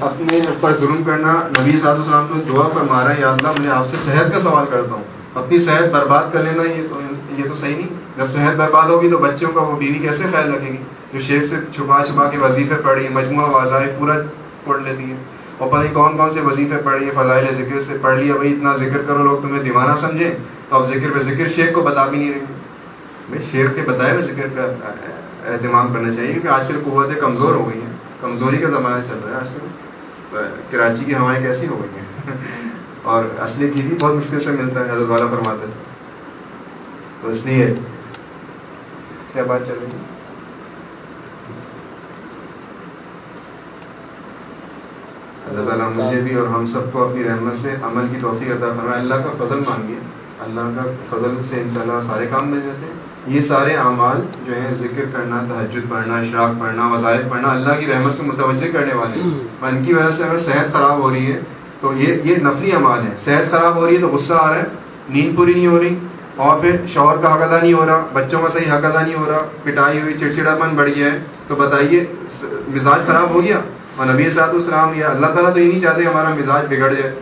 اپنے اوپر ظلم کرنا، نبی صاحب السلام کو دعا پر مارا یا اللہ، میں آپ سے صحت کا سوال کرتا ہوں۔ اپنی صحت برباد کر لینا، یہ تو یہ تو صحیح نہیں۔ جب صحت برباد ہوگی تو بچوں کا، وہ بیوی کیسے خیال رکھے گی؟ جو شیخ سے چھپا چھپا کے وظیفے پڑھی مجموعہ وظائف پورا پڑھ لیتی ہے۔ اور پتہ کون کون سے وظیفے پڑھی ہے، فضائل ذکر سے پڑھ لیا، بھائی اتنا ذکر کرو، لوگ تمہیں دیوانہ سمجھیں تو اب ذکر پہ ذکر شیخ کو بتا بھی نہیں رہی۔ بھائی شیخ کے بتائے ہوئے ذکر کا اہتمام کرنا چاہیے، کیونکہ آج کل قوتیں کمزور ہو گئی ہیں۔ کمزوری کا زمانہ چل رہا ہے آج کل۔ کراچی کی ہوائیں کیسی ہو گئی ہیں؟ اور اصلی گھی بھی بہت مشکل سے ملتا ہے، حضرت والا فرماتے ہیں۔ تو اس لیے کیا بات چل رہی ہے اللہ تعالیٰ مجھے بھی اور ہم سب کو اپنی رحمت سے عمل کی توفیق عطا فرمائے۔ اللہ کا فضل مانگیے اللہ کا فضل سے انشاءاللہ سارے کام مل جاتے ہیں۔ یہ سارے اعمال جو ہیں، ذکر کرنا تحجد پڑھنا، اشراق پڑھنا، وظائف پڑھنا، اللہ کی رحمت سے متوجہ کرنے والے ہیں۔ ان کی وجہ سے اگر صحت خراب ہو رہی ہے، تو یہ یہ نفلی اعمال ہے صحت خراب ہو رہی ہے تو غصہ آ رہا ہے، نیند پوری نہیں ہو رہی۔ اور پھر شوہر کا حق ادا نہیں ہو رہا، بچوں کا صحیح حق ادا نہیں ہو رہا، پٹائی ہوئی، چڑچڑاپن بڑھ گیا ہے۔ تو بتائیے، مزاج خراب ہو گیا؟ اور نبی صاحب السلام یا اللہ تعالیٰ تو یہ نہیں چاہتے ہمارا مزاج بگڑ جائے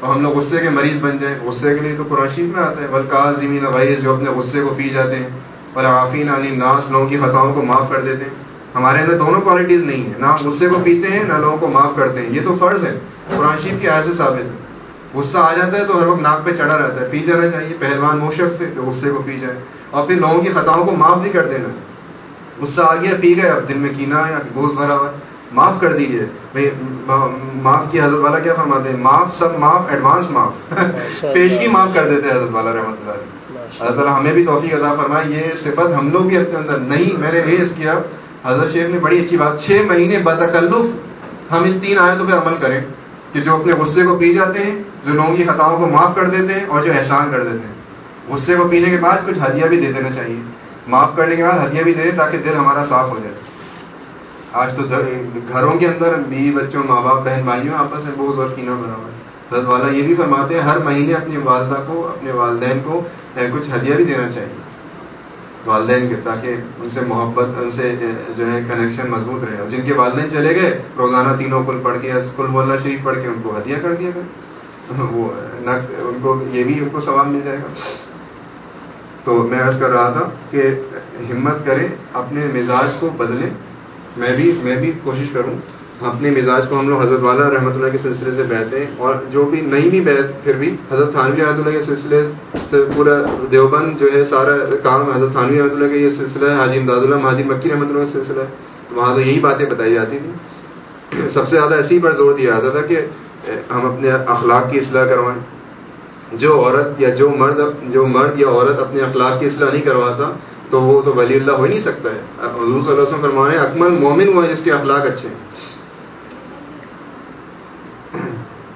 اور ہم لوگ غصے کے مریض بن جائیں۔ غصے کے لیے تو قرآن شریف میں آتا ہے بلکہ زمین جو اپنے غصے کو پی جاتے ہیں۔ اور عافین علی ناس لوگوں کی خطاؤں کو معاف کر دیتے ہیں۔ ہمارے اندر دونوں کوالٹیز نہیں ہیں۔ نہ ہم غصے کو پیتے ہیں، نہ لوگوں کو معاف کرتے ہیں۔ یہ تو فرض ہے۔ قرآن شریف کی آیت سے ثابت ہے۔ غصہ آ جاتا ہے تو ہر وقت ناک پہ چڑھا رہتا ہے۔ پی جانا چاہیے، پہلوان وہ شخص سے تو غصے کو پی جائے۔ اور پھر لوگوں کی خطاؤں کو معاف بھی کر دینا۔ غصہ آ گیا، پی گئے، اب دل میں کینا یا گوشت بھرا ہوا ہے۔ معاف کر دیجیے بھائی معاف کی حضرت والا کیا فرماتے ہیں؟ معاف سب معاف ایڈوانس معاف۔ پیشگی معاف کر دیتے حضرت والا رحمۃ اللہ اللہ تعالیٰ ہمیں بھی توفیق ادا فرمائے۔ یہ صفت ہم لوگ بھی اپنے اندر نہیں میں نے ریز کیا۔ حضرت شیخ نے بڑی اچھی بات چھ مہینے بتکلف ہم اس تین آیتوں پہ عمل کریں کہ جو اپنے غصے کو پی جاتے ہیں جو لوگوں کی خطاؤں کو معاف کر دیتے ہیں اور جو احسان کر دیتے ہیں۔ غصے کو پینے کے بعد کچھ ہدیہ بھی دے دینا چاہیے۔ معاف کرنے کے بعد ہدیہ بھی دیں تاکہ دل ہمارا صاف ہو جائے۔ آج تو گھروں کے اندر بیوی بچوں ماں باپ بہن بھائیوں، آپس میں بہت اور کینہ بنا ہوا ہے حضرت والا یہ بھی فرماتے ہیں، ہر مہینے اپنی والدہ کو، اپنے والدین کو کچھ ہدیہ بھی دینا چاہیے۔ والدین کے، تاکہ ان سے محبت، ان سے جو ہے کنیکشن مضبوط رہے۔ اور جن کے والدین چلے گئے، روزانہ تینوں کل پڑھ کے، کل مولا شریف پڑھ کے ان کو ہدیہ کر دیا گیا۔ وہ، نہ، ان کو یہ بھی ان کو سوال مل جائے گا۔ تو میں عرض کر رہا تھا کہ ہمت کریں، اپنے مزاج کو بدلیں۔ میں بھی میں بھی کوشش کروں، اپنے مزاج کو ہم لوگ حضرت والا رحمۃ اللہ کے سلسلے سے بہتے ہیں، اور جو بھی نہیں بھی بیت پھر بھی حضرت تھانوی رحمۃ اللہ کے سلسلے سے پورا دیوبند جو ہے سارا کام حضرت تھانوی رحمۃ اللہ کا یہ سلسلہ ہے، حاجی امداد اللہ، حاجی مکی رحمۃ اللہ کا سلسلہ ہے۔ تو وہاں تو یہی باتیں بتائی جاتی تھیں۔ سب سے زیادہ اسی پر زور دیا جاتا تھا کہ ہم اپنے اخلاق کی اصلاح کروائیں۔ جو عورت یا جو مرد جو مرد یا عورت اپنے اخلاق کی اصلاح نہیں کرواتا تو وہ تو ولی اللہ ہو ہی نہیں سکتا ہے۔ حضور صلی اللہ علیہ وسلم فرمانے اکمل مومن ہوا ہے جس کے اخلاق اچھے ہیں۔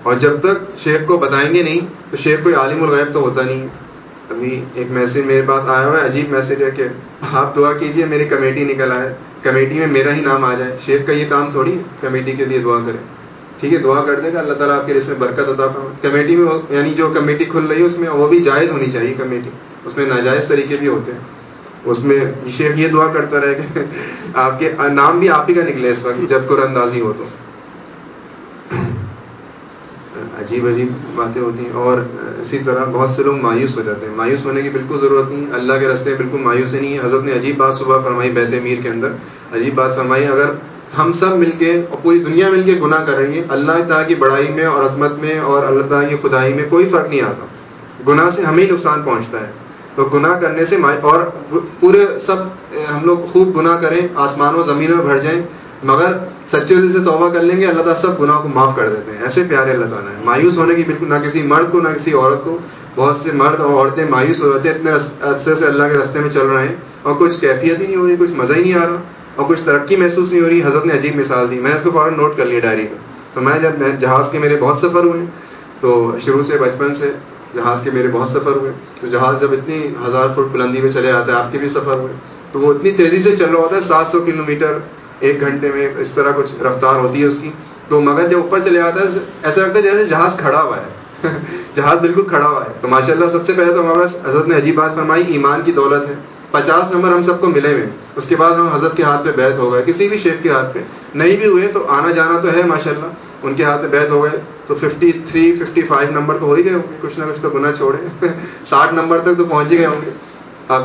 اور جب تک شیخ کو بتائیں گے نہیں، تو شیخ کوئی عالم الغیب تو ہوتا نہیں۔ ابھی ایک میسج میرے پاس آیا ہوا ہے، عجیب میسج ہے کہ آپ دعا کیجیے، میری کمیٹی نکل آئے۔ کمیٹی میں میرا ہی نام آ جائے۔ شیخ کا یہ کام تھوڑی کمیٹی کے لیے دعا کرے۔ ٹھیک ہے، دعا کر دے گا، اللہ تعالیٰ آپ کے اس میں برکت ادا کرو کمیٹی میں یعنی جو کمیٹی کھل رہی ہے، اس میں وہ بھی جائز ہونی چاہیے کمیٹی۔ اس میں ناجائز طریقے بھی ہوتے ہیں۔ اس میں شیخ یہ دعا کرتا رہے کہ آپ کے نام بھی آپ ہی کا نکلے اس وقت جب قرآن اندازی ہو تو۔ عجیب عجیب باتیں ہوتی ہیں اور اسی طرح بہت سے لوگ مایوس ہو جاتے ہیں۔ مایوس ہونے کی بالکل ضرورت نہیں، اللہ کے رستے بالکل مایوس ہی نہیں ہے حضرت نے عجیب بات صبح فرمائی بیت میر کے اندر۔ عجیب بات فرمائی، اگر ہم سب مل کے اور پوری دنیا مل کے گناہ کریں گے، اللہ تعالیٰ کی بڑائی میں اور عظمت میں اور اللہ تعالیٰ کی خدائی میں کوئی فرق نہیں آتا۔ گناہ سے ہمیں نقصان پہنچتا ہے۔ تو گناہ کرنے سے اور پورے سب ہم لوگ خوب گناہ کریں آسمانوں زمینوں میں بھر جائیں، مگر سچے دل سے توبہ کر لیں گے، اللہ تعالیٰ سب گناہ کو معاف کر دیتے ہیں۔ ایسے پیارے اللہ تعالیٰ ہیں۔ مایوس ہونے کی بالکل نہ کسی مرد کو، نہ کسی عورت کو، بہت سے مرد اور عورتیں مایوس ہو جاتے ہیں، اتنے عرصے سے اللہ کے رستے میں چل رہے ہیں، اور کچھ کیفیت ہی نہیں ہو رہی، کچھ مزہ ہی نہیں آ رہا، اور کچھ ترقی محسوس نہیں ہو رہی۔ حضرت نے عجیب مثال دی، میں اس کو فوراً نوٹ کر لیا ڈائری میں تو میں جب میں جہاز کے میرے بہت سفر ہوئے، تو شروع سے، بچپن سے جہاز کے میرے بہت سفر ہوئے۔ تو جہاز جب اتنی ہزار فٹ بلندی میں چلے آتے ہیں، آپ کے بھی سفر ہوئے۔ تو وہ اتنی تیزی سے چل رہا ہوتا ہے، سات سو کلو میٹر ایک گھنٹے میں اس طرح کچھ رفتار ہوتی ہے اس کی۔ تو مگر جب اوپر چلے آتا ہے، ایسا لگتا ہے جیسے جہاز کھڑا ہوا ہے۔ جہاز بالکل کھڑا ہوا ہے۔ تو ماشاء اللہ سب سے پہلے تو ہمارے حضرت نے عجیب بات فرمائی، ایمان کی دولت ہے۔ پچاس نمبر ہم سب کو ملے ہوئے۔ اس کے بعد ہم حضرت کے ہاتھ پہ بیت ہو گئے، کسی بھی شیخ کے ہاتھ پہ۔ نہیں بھی ہوئے تو آنا جانا تو ہے ماشاء اللہ ان کے ہاتھ پہ بیت ہو گئے، تو fifty three fifty five number تو ہو ہی گئے ہوں گے، کچھ نہ کچھ تو گنا چھوڑے ساٹھ نمبر تک تو پہنچ ہی گئے ہوں گے۔ اب،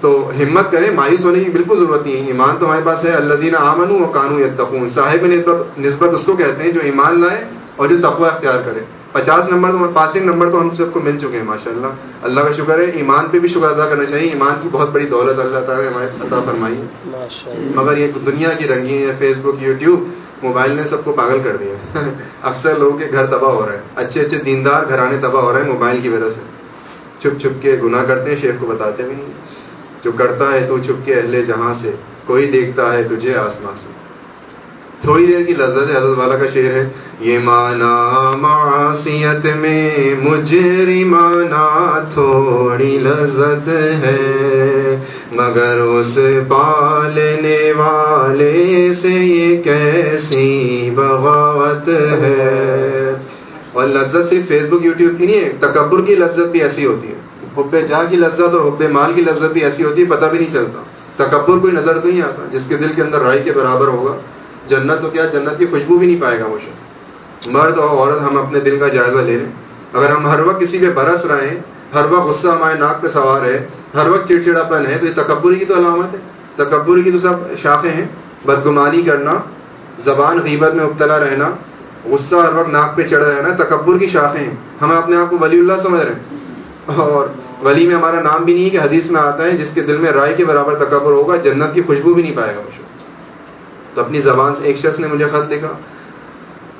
تو ہمت کریں، مایوس ہونے کی بالکل ضرورت نہیں ہے۔ ایمان تو ہمارے پاس ہے اللہ دینا آمن و قانون یتقون۔ صاحب نسبت نسبت اس کو کہتے ہیں جو ایمان لائے اور جو تقوی اختیار کرے۔ پچاس نمبر تو پاسنگ نمبر تو ہم سب کو مل چکے ہیں ماشاء اللہ اللہ کا شکر ہے ایمان پہ بھی شکر ادا کرنا چاہیے۔ ایمان کی بہت بڑی دولت اللہ تعالیٰ ہمارے عطا فرمائی۔ مگر یہ دنیا کی رنگی ہے فیس بک یوٹیوب موبائل نے سب کو پاگل کر دیا۔ اکثر لوگوں کے گھر تباہ ہو رہے ہیں۔ اچھے اچھے دیندار گھرانے تباہ ہو رہے ہیں موبائل کی وجہ سے۔ چھپ چھپ کے گناہ کرتے ہیں شیخ کو بتاتے بھی نہیں۔ جو کرتا ہے تو چھپ کے اہل جہاں سے کوئی دیکھتا ہے تجھے آسمان سے۔ تھوڑی دیر کی لذت ہے حضرت والا کا شعر ہے، یہ مانا معاشیت میں مجھے مانا تھوڑی لذت ہے، مگر اس پالنے والے سے یہ کیسی بغاوت ہے؟ اور لذت صرف فیس بک یوٹیوب کی نہیں ہے، تکبر کی لذت بھی ایسی ہوتی ہے۔ حب جہاں کی لذت اور حب مال کی لذت بھی ایسی ہوتی ہے، پتہ بھی نہیں چلتا۔ تکبر کوئی نظر تو نہیں آتا، جس کے دل کے اندر رائی کے برابر ہوگا۔ جنت تو کیا جنت کی خوشبو بھی نہیں پائے گا وہ شخص؟ مرد اور عورت ہم اپنے دل کا جائزہ لے لیں۔ اگر ہم ہر وقت کسی پہ برس رہے ہیں، ہر وقت غصہ ہمارے ناک پہ سوار ہے ہر وقت چڑچڑا پن ہے، تو یہ تکبری کی تو علامت ہے۔ تکبری کی تو سب شاخیں ہیں۔ بدگمانی کرنا، زبان غیبت میں مبتلا رہنا، غصہ ہر وقت ناک پہ چڑھا رہنا، تکبر کی شاخیں ہیں۔ ہم اپنے آپ کو ولی اللہ سمجھ رہے ہیں۔ اور ولی میں ہمارا نام بھی نہیں کہ حدیث میں آتا ہے، جس کے دل میں رائے کے برابر تکبر ہوگا، جنت کی خوشبو بھی نہیں پائے گا وہ تو اپنی زبان سے ایک شخص نے مجھے خط لکھا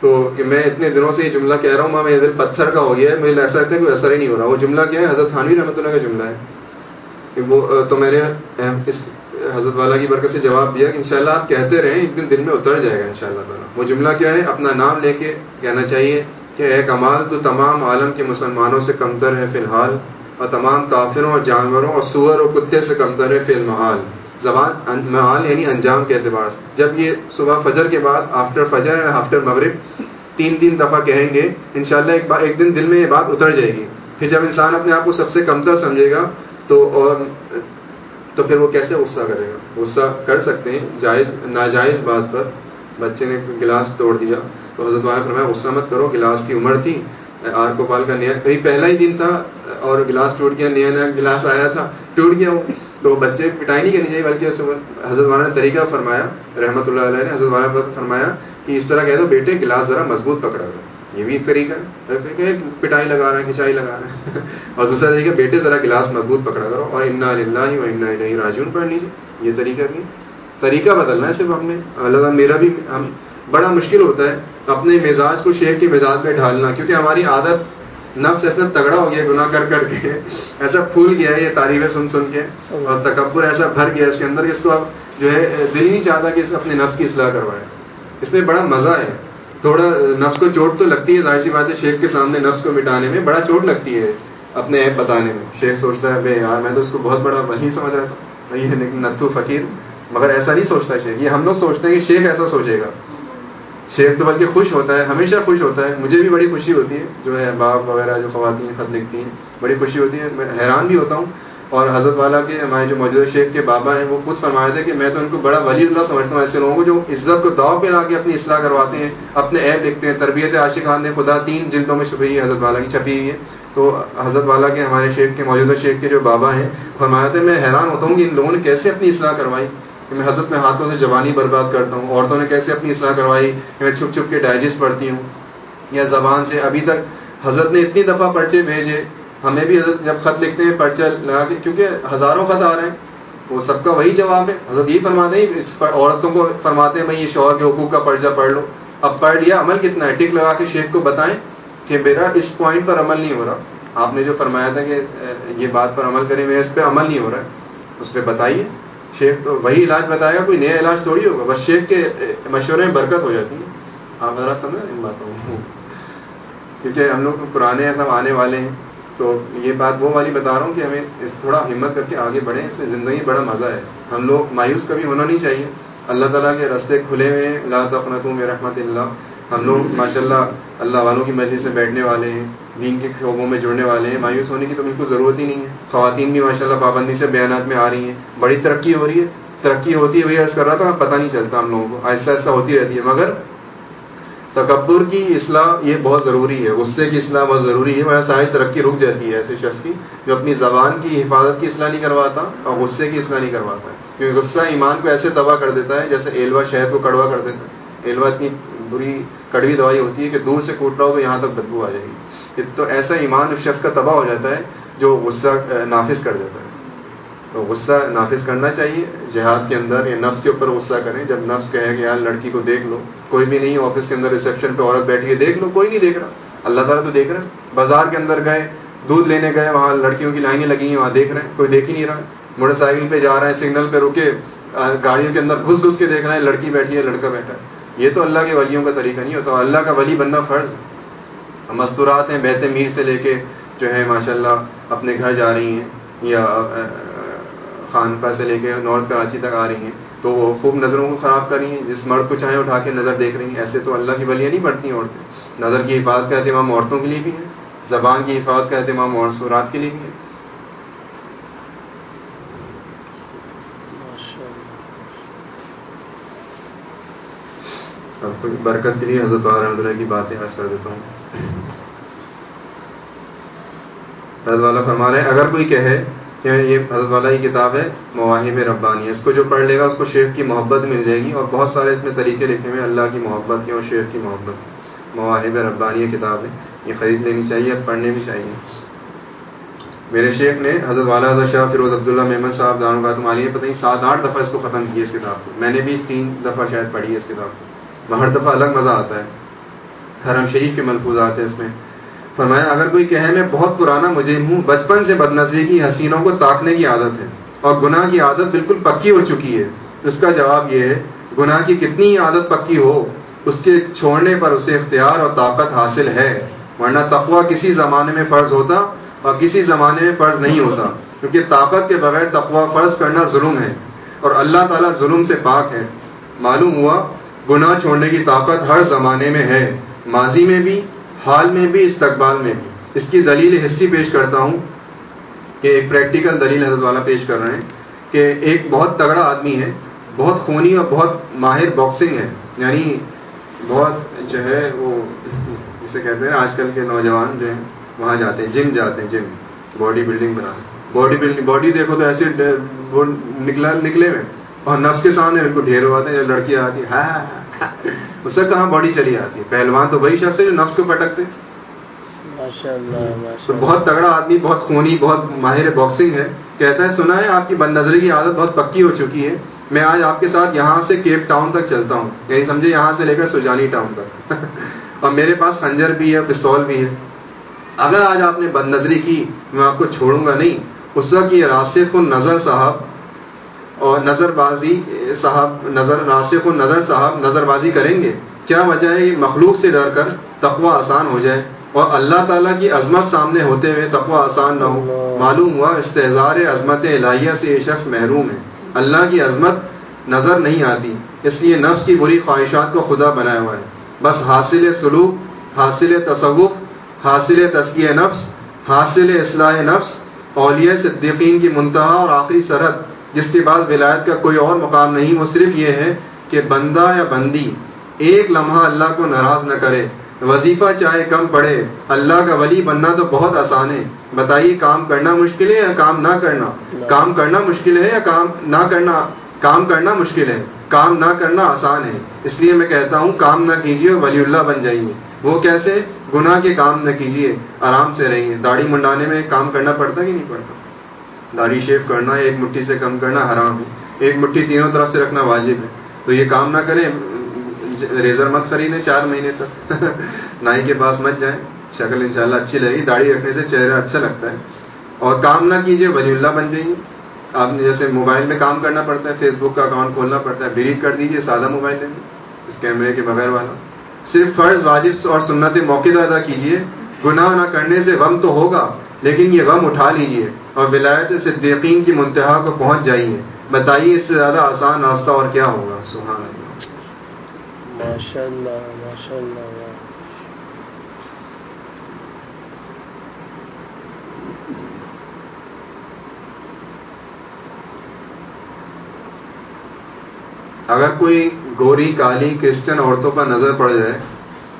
تو کہ میں اتنے دنوں سے یہ جملہ کہہ رہا ہوں، ماں میرے پتھر کا ہو گیا ہے، مجھے ایسا لگتا ہے کوئی اثر ہی نہیں ہو رہا۔ وہ جملہ کیا ہے؟ حضرت خانوی رحمۃ اللہ کا جملہ ہے۔ کہ وہ تو میں نے اس حضرت والا کی برکت سے جواب دیا کہ انشاءاللہ آپ کہتے رہیں، ایک دن دل میں اتر جائے گا انشاءاللہ تعالیٰ۔ وہ جملہ کیا ہے؟ اپنا نام لے کے کہنا چاہیے کہ اے کمال، تو تمام عالم کے مسلمانوں سے کمتر ہے فی الحال، اور تمام کافروں اور جانوروں اور سور اور کتے سے کمتر ہے فی المحال۔ زبان محال یعنی انجام کے اعتبار سے۔ جب یہ صبح فجر کے بعد آفٹر فجر آفٹر مغرب تین تین دفعہ کہیں گے، انشاءاللہ ایک بار ایک دن دل میں یہ بات اتر جائے گی۔ پھر جب انسان اپنے آپ کو سب سے کمتر سمجھے گا، تو اور تو پھر وہ کیسے غصہ کرے گا؟ غصہ کر سکتے ہیں، جائز ناجائز بات پر۔ بچے نے گلاس توڑ دیا تو حضرت فرمایا، غصہ مت کرو، گلاس کی عمر تھی۔ آر گوپال کا نیا کہیں پہلا ہی دن تھا اور گلاس ٹوٹ گیا، نیا نیا گلاس آیا تھا، ٹوٹ گیا وہ۔ تو بچے پٹائی نہیں کرنی چاہیے، بلکہ حضرت والا نے طریقہ فرمایا رحمۃ اللہ علیہ نے حضرت والا پر فرمایا کہ اس طرح کہہ دو، بیٹے گلاس ذرا مضبوط پکڑا کرو یہ بھی ایک طریقہ ہے۔ پٹائی لگا رہا ہے، کھچائی لگا رہا ہے۔ اور دوسرا طریقہ، بیٹے ذرا گلاس مضبوط پکڑا کرو۔ اور انا اللہ و انا نہیں راجون پڑھ لیجیے یہ طریقہ نہیں طریقہ بدلنا ہے صرف ہم نے۔ اللہ میرا بھی ہم بڑا مشکل ہوتا ہے اپنے مزاج کو شیخ کے مزاج پہ ڈھالنا، کیونکہ ہماری عادت نفس ایسا تگڑا ہو گیا، گناہ کر کر کے، ایسا پھول گیا ہے، یہ تعریفیں سن سن کے، اور تکبر ایسا بھر گیا اس کے اندر اس کو اب جو ہے، دل نہیں چاہتا کہ اس اپنے نفس کی اصلاح کروائے۔ اس میں بڑا مزہ ہے۔ تھوڑا نفس کو چوٹ تو لگتی ہے، ظاہر سی بات ہے، شیخ کے سامنے نفس کو مٹانے میں بڑا چوٹ لگتی ہے اپنے ایپ بتانے میں۔ شیخ سوچتا ہے بھائی یار، میں تو اس کو بہت بڑا وہی سمجھ رہا تھا۔ لیکن نتھو فقیر، مگر ایسا نہیں سوچتا شیخ۔ یہ ہم لوگ سوچتے ہیں کہ شیخ ایسا سوچے گا۔ شیخ تو بلکہ خوش ہوتا ہے، ہمیشہ خوش ہوتا ہے۔ مجھے بھی بڑی خوشی ہوتی ہے۔ جو ہے، باپ وغیرہ جو خواتین، خط لکھتی ہیں، بڑی خوشی ہوتی ہے۔ میں حیران بھی ہوتا ہوں۔ اور حضرت والا کے، ہمارے جو موجودہ شیخ کے بابا ہیں، وہ خود فرمایا تھے کہ میں تو ان کو بڑا ولی اللہ سمجھتا ہوں۔ ایسے لوگوں کو جو عزت کو داؤ پہ لا کے اپنی اصلاح کرواتے ہیں، اپنے عیب لکھتے ہیں۔ تربیت عاشق خان نے خدا تین جلدوں میں چھپی ہے حضرت والا کی چھپی ہوئی ہے۔ تو حضرت والا کے، ہمارے شیخ کے، موجودہ شیخ کے جو بابا ہیں فرمایا تھے، میں حیران ہوتا ہوں کہ ان لوگوں نے کیسے اپنی اصلاح کروائی۔ کہ میں حضرت میں ہاتھوں سے جوانی برباد کرتا ہوں، عورتوں نے کیسے اپنی اصلاح کروائی کہ میں چھپ چھپ کے ڈائجسٹ پڑھتی ہوں؟ یا زبان سے ابھی تک حضرت نے اتنی دفعہ پرچے بھیجے، ہمیں بھی حضرت جب خط لکھتے ہیں، پرچہ لگا کے، کیونکہ ہزاروں خط آ رہے ہیں، وہ سب کا وہی جواب ہے۔ حضرت یہ فرماتے ہیں عورتوں کو فرماتے ہیں میں یہ شوہر کے حقوق کا پرچہ پڑھ لو۔ اب پڑھ لیا عمل کتنا ہے؟ ٹک لگا کے شیخ کو بتائیں کہ میرا اس پوائنٹ پر عمل نہیں ہو رہا۔ آپ نے جو فرمایا تھا کہ یہ بات پر عمل کریں میرا اس پہ عمل نہیں ہو رہا۔ ہے اس پہ بتائیے۔ شیخ تو وہی علاج بتائے گا، کوئی نیا علاج تھوڑی ہوگا، بس شیخ کے مشورے میں برکت ہو جاتی ہے آپ ذرا سمجھ ان باتوں کیونکہ ہم لوگ پرانے سب آنے والے ہیں۔ تو یہ بات وہ والی بتا رہا ہوں کہ ہمیں اس تھوڑا ہمت کر کے آگے بڑھیں، اس میں زندگی بڑا مزہ ہے۔ ہم لوگ مایوس کبھی ہونا نہیں چاہیے۔ اللہ تعالیٰ کے رستے کھلے ہوئے ہیں۔ اللہ تفنتوں میں رحمت اللہ۔ ہم لوگ ماشاء اللہ اللہ والوں کی مجلس میں بیٹھنے والے ہیں۔ دین کے شعبوں میں جڑنے والے ہیں، مایوس ہونے کی تو بالکل ضرورت ہی نہیں ہے۔ خواتین بھی ماشاء اللہ پابندی سے بیانات میں آ رہی ہیں۔ بڑی ترقی ہو رہی ہے۔ ترقی ہوتی ہے وہی عرض کر رہا تھا، پتہ نہیں چلتا ہم لوگوں کو۔ آہستہ آہستہ ہوتی رہتی ہے، مگر تکبر کی اصلاح یہ بہت ضروری ہے۔ غصے کی اصلاح بہت ضروری ہے۔ وہ ساری ترقی رک جاتی ہے ایسے شخص کی جو اپنی زبان کی حفاظت کی اصلاح نہیں کرواتا اور غصے کی اصلاح نہیں کرواتا۔ ہے کیونکہ غصہ ایمان کو ایسے تباہ کر دیتا ہے جیسے ایلوا شہد کو کڑوا کر دیتا ہے۔ ایلوا اتنی بری کڑوی دوائی ہوتی ہے کہ دور سے کوٹ رہا ہو تو یہاں تک بدبو آ جائے گی۔ تو ایسا ایمان اس شخص کا تباہ ہو جاتا ہے جو غصہ نافذ کر دیتا ہے۔ تو غصہ نافذ کرنا چاہیے، جہاد کے اندر یا نفس کے اوپر غصہ کریں۔ جب نفس کہے کہ یار لڑکی کو دیکھ لو، کوئی بھی نہیں، آفس کے اندر ریسپشن پہ عورت بیٹھی ہے دیکھ لو، کوئی نہیں دیکھ رہا۔ اللہ تعالیٰ تو دیکھ رہے ہیں بازار کے اندر گئے، دودھ لینے گئے، وہاں لڑکیوں کی لائنیں لگی ہیں، وہاں دیکھ رہے ہیں، کوئی دیکھ ہی نہیں رہا۔ موٹر سائیکل پہ جا رہے ہیں سگنل پہ رکے گاڑیوں کے اندر گھس گھس کے دیکھ رہے ہیں لڑکی بیٹھی ہے، لڑکا بیٹھا ہے۔ یہ تو اللہ کے ولیوں کا طریقہ نہیں ہوتا اللہ کا ولی بننا فرض مستورات ہیں بیت میر سے لے کے جو ہے ماشاء اللہ اپنے گھر جا رہی ہیں یا خانقاہ سے لے کے نارتھ کراچی تک آ رہی ہیں۔ تو وہ خوب نظروں کو خراب کر رہی ہیں۔ جس مرد کو چاہیں اٹھا کے نظر دیکھ رہی ہیں۔ ایسے تو اللہ کی ولیاں نہیں بڑھتی عورتیں۔ نظر کی حفاظت کا اہتمام عورتوں کے لیے بھی ہے زبان کی حفاظت کا اہتمام اور سورات کے لیے بھی ہے اب برکت کے لیے حضرت رحمۃ اللہ کی باتیں عرض کر دیتا ہوں۔ حضرت والا فرما رہے اگر کوئی کہے کہ یہ حضرت والا کی کتاب ہے، مواہب ربانی اس کو جو پڑھ لے گا، اس کو شیخ کی محبت مل جائے گی، اور بہت سارے اس میں طریقے لکھے ہوئے اللہ کی محبت کی اور شیخ کی محبت مواہب ربانی یہ کتاب ہے، یہ خرید لینی چاہیے پڑھنے بھی چاہیے۔ میرے شیخ نے حضرت والا، حضرت شاہ فیروز عبداللہ محمد صاحب جان کا تمہاری پتہ نہیں، سات آٹھ دفعہ اس کو ختم کی اس کتاب کو۔ میں نے بھی تین دفعہ شاید پڑھی ہے اس کتاب کو۔ ہر دفعہ الگ مزہ آتا ہے۔ حرم شریف کے ملفوظ آتے ہیں اس میں۔ فرمایا، اگر کوئی کہے، میں بہت پرانا مجھے ہوں، بچپن سے بد نظری کی، حسینوں کو تاکنے کی عادت ہے اور گناہ کی عادت بالکل پکی ہو چکی ہے۔ اس کا جواب یہ ہے، گناہ کی کتنی ہی عادت پکی ہو، اس کے چھوڑنے پر اسے اختیار اور طاقت حاصل ہے۔ ورنہ تقوا کسی زمانے میں فرض ہوتا اور کسی زمانے میں فرض نہیں ہوتا۔ کیونکہ طاقت کے بغیر تقوا فرض کرنا ظلم ہے اور اللہ تعالیٰ ظلم سے پاک ہے۔ معلوم ہوا، گناہ چھوڑنے کی طاقت ہر زمانے میں ہے۔ ماضی میں بھی حال میں بھی، استقبال میں بھی۔ اس کی دلیل حصی پیش کرتا ہوں کہ ایک پریکٹیکل دلیل حضرت والا پیش کر رہے ہیں کہ ایک بہت تگڑا آدمی ہے، بہت خونی اور بہت ماہر باکسنگ ہے۔ یعنی بہت جو ہے وہ جسے کہتے ہیں، آج کل کے نوجوان جو ہیں، وہاں جاتے ہیں جم جاتے ہیں جم باڈی بلڈنگ بنانے باڈی بلڈنگ باڈی دیکھو تو ایسے نکلا نکلے ہوئے اور نفس کے سامنے ان کو ڈھیر ہوتے ہیں جب لڑکی آتی ہے ہاں، ہاں، ہاں۔ اس سے کہاں باڈی چلی آتی ہے؟ پہلوان تو وہی شخص ہے جو نفس کو پٹکتے بہت تگڑا آدمی بہت خونی بہت ماہر باکسنگ ہے۔ کہتا ہے سنا ہے آپ کی بد نظری کی عادت بہت پکی ہو چکی ہے۔ میں آج آپ کے ساتھ یہاں سے کیپ ٹاؤن تک چلتا ہوں۔ یعنی سمجھے یہاں سے لے کر سجانی ٹاؤن تک۔ اور میرے پاس خنجر بھی ہے پستول بھی ہے۔ اگر آج آپ نے بد نظری کی میں آپ کو چھوڑوں گا نہیں۔ اس وقت یہ راسف النظر صاحب اور نظر بازی صاحب، نظر راسف النظر صاحب نظر بازی کریں گے۔ کیا وجہ ہے؟ مخلوق سے ڈر کر تقوی آسان ہو جائے۔ اور اللہ تعالیٰ کی عظمت سامنے ہوتے ہوئے تقوی آسان نہ ہو۔ معلوم ہوا استحظار عظمت الہیہ سے یہ شخص محروم ہے۔ اللہ کی عظمت نظر نہیں آتی، اس لیے نفس کی بری خواہشات کو خدا بنایا ہوا ہے۔ بس حاصل سلوک، حاصل تصوف، حاصل تسکیہ نفس، حاصل اصلاح نفس، اولیاء صدیقین کی منتہا اور آخری سرحد۔ جس کے بعد ولایت کا کوئی اور مقام نہیں وہ صرف یہ ہے کہ بندہ یا بندی ایک لمحہ اللہ کو ناراض نہ کرے۔ وظیفہ چاہے کم پڑے اللہ کا ولی بننا تو بہت آسان ہے۔ بتائیے کام کرنا مشکل ہے یا کام نہ کرنا؟ کام کرنا مشکل ہے یا کام نہ کرنا؟ کام کرنا مشکل ہے۔ کام نہ کرنا آسان ہے۔ اس لیے میں کہتا ہوں کام نہ کیجیے ولی اللہ بن جائیے۔ وہ کیسے؟ گناہ کے کام نہ کیجیے آرام سے رہیے۔ داڑھی منڈانے میں کام کرنا پڑتا کہ نہیں پڑتا؟ داڑھی شیو کرنا، ایک مٹھی سے کم کرنا حرام ہے۔ ایک مٹھی تینوں طرف سے رکھنا واجب ہے۔ تو یہ کام نہ کریں، ریزر مت خریدیں چار مہینے تک۔ نائی کے پاس مت جائیں۔ شکل انشاءاللہ اچھی لگے گی۔ داڑھی رکھنے سے چہرہ اچھا لگتا ہے۔ اور کام نہ کیجیے ولی اللہ بن جائیے۔ آپ نے جیسے موبائل میں کام کرنا پڑتا ہے، فیس بک کا اکاؤنٹ کھولنا پڑتا ہے، ڈیلیٹ کر دیجیے سادہ موبائل لیں اس کیمرے کے بغیر والا۔ صرف فرض، واجب اور سنت موقع ادا کیجیے گناہ نہ کرنے سے غم تو ہوگا۔ لیکن یہ غم اٹھا لیجیے اور ولایت صدیقین کی منتہا کو پہنچ جائیے۔ بتائیے اس سے زیادہ آسان راستہ اور کیا ہوگا؟ سبحان اللہ۔ اگر کوئی گوری کالی کرسچن عورتوں پر نظر پڑ جائے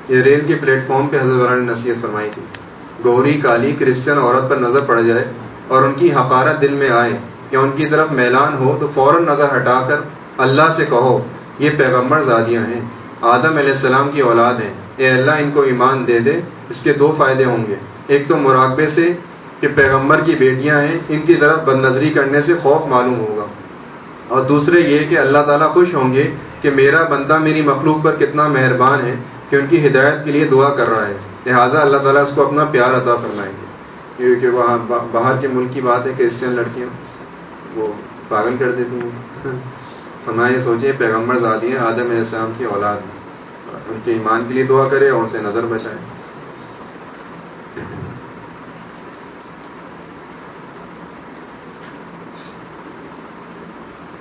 یہ ریل کے پلیٹ فارم پہ حضرت نے نصیحت فرمائی تھی۔ گوری کالی، کرسچن عورت پر نظر پڑ جائے اور ان کی حقارت دل میں آئے یا ان کی طرف میلان ہو تو فوراً نظر ہٹا کر اللہ سے کہو، یہ پیغمبر زادیاں ہیں، آدم علیہ السلام کی اولاد ہیں۔ اے اللہ، ان کو ایمان دے دے، اس کے دو فائدے ہوں گے۔ ایک تو مراقبے سے کہ پیغمبر کی بیٹیاں ہیں، ان کی طرف بد نظری کرنے سے خوف معلوم ہوگا۔ اور دوسرے یہ کہ اللہ تعالیٰ خوش ہوں گے کہ میرا بندہ میری مخلوق پر کتنا مہربان ہے کہ ان کی ہدایت کے لیے دعا کر رہا ہے۔ لہٰذا اللہ تعالیٰ اس کو اپنا پیار عطا فرمائیں گے۔ کیونکہ وہاں باہر کے ملک کی بات ہے کرسچن لڑکیاں وہ پاگل کر دیتی ہیں۔ ہمارے یہ سوچیں پیغمبر زادی ہیں، آدم علیہ السلام کی اولاد ان کے ایمان کے لیے دعا کرے اور ان سے نظر بچائیں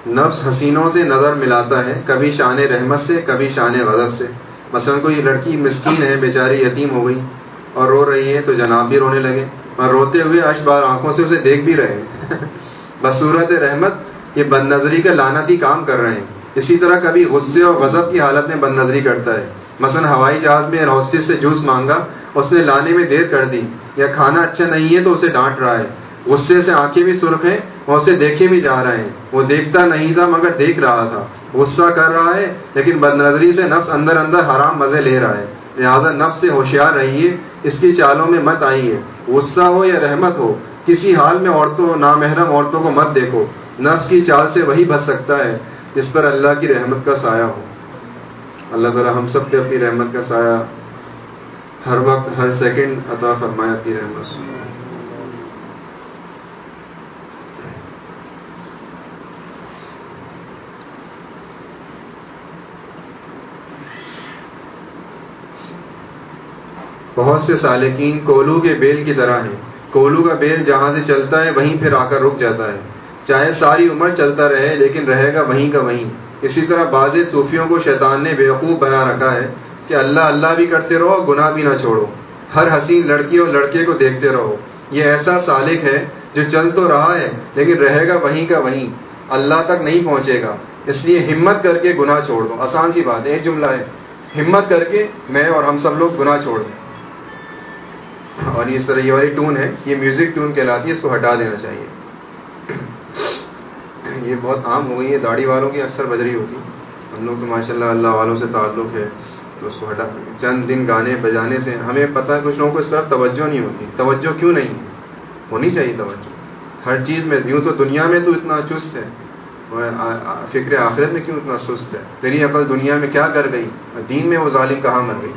نفس حسینوں سے نظر ملاتا ہے، کبھی شان رحمت سے، کبھی شان غضب سے۔ مثلا کوئی لڑکی مسکین ہے، بیچاری یتیم ہو گئی اور رو رہی ہے تو جناب بھی رونے لگے اور روتے ہوئے اشبار آنکھوں سے اسے دیکھ بھی رہے ہیں۔ بصورت رحمت، یہ بد نظری کا لانتی کام کر رہے ہیں۔ اسی طرح کبھی غصے اور غضب کی حالت میں بد نظری کرتا ہے۔ مثلا ہوائی جہاز میں ہوسٹس سے جوس مانگا، اس نے لانے میں دیر کر دی یا کھانا اچھا نہیں ہے تو اسے ڈانٹ رہا ہے۔ غصے سے آنکھیں بھی سرخ ہیں اور اسے دیکھے بھی جا رہے ہیں۔ وہ دیکھتا نہیں تھا مگر دیکھ رہا تھا۔ غصہ کر رہا ہے، لیکن بد نظری سے نفس اندر اندر حرام مزے لے رہا ہے۔ لہٰذا نفس سے ہوشیار رہیے، اس کی چالوں میں مت آئیے۔ غصہ ہو یا رحمت ہو، کسی حال میں عورتوں، نامحرم عورتوں کو مت دیکھو۔ نفس کی چال سے وہی بچ سکتا ہے جس پر اللہ کی رحمت کا سایہ ہو۔ اللہ تعالیٰ ہم سب کے اپنی رحمت کا سایہ ہر وقت، ہر سیکنڈ عطا فرمایا اپنی رحمت۔ بہت سے سالکین کولو کے بیل کی طرح ہیں۔ کولو کا بیل جہاں سے چلتا ہے، وہیں پھر آ کر رک جاتا ہے۔ چاہے ساری عمر چلتا رہے، لیکن رہے گا وہیں کا وہیں۔ اسی طرح بعض صوفیوں کو شیطان نے بیوقوف بنا رکھا ہے کہ اللہ اللہ بھی کرتے رہو گناہ بھی نہ چھوڑو۔ ہر حسین لڑکی اور لڑکے کو دیکھتے رہو۔ یہ ایسا سالک ہے جو چل تو رہا ہے، لیکن رہے گا وہیں کا وہیں۔ اللہ تک نہیں پہنچے گا۔ اس لیے ہمت کر کے گناہ چھوڑ دو۔ آسان سی بات ہے، ایک جملہ ہے۔ ہمت کر کے میں اور ہم سب لوگ گناہ چھوڑ دیں۔ اور اس طرح یہ والی ٹون ہے، یہ میوزک ٹون کہلاتی ہے، اس کو ہٹا دینا چاہیے۔ یہ بہت عام ہو گئی ہے داڑھی والوں کی اکثر بجری ہوتی۔ ہم لوگ تو ماشاء اللہ اللہ والوں سے تعلق ہے، تو اس کو ہٹا۔ چند دن گانے بجانے سے ہمیں پتہ ہے، کچھ لوگوں کو اس طرف توجہ نہیں ہوتی۔ توجہ کیوں نہیں؟ ہونی چاہیے توجہ۔ ہر چیز میں، یوں تو دنیا میں تو اتنا چست ہے۔ فکر آخرت میں کیوں اتنا سست ہے؟ تیری عقل دنیا میں کیا کر گئی؟ دین میں وہ ظالم کہاں مر گئی؟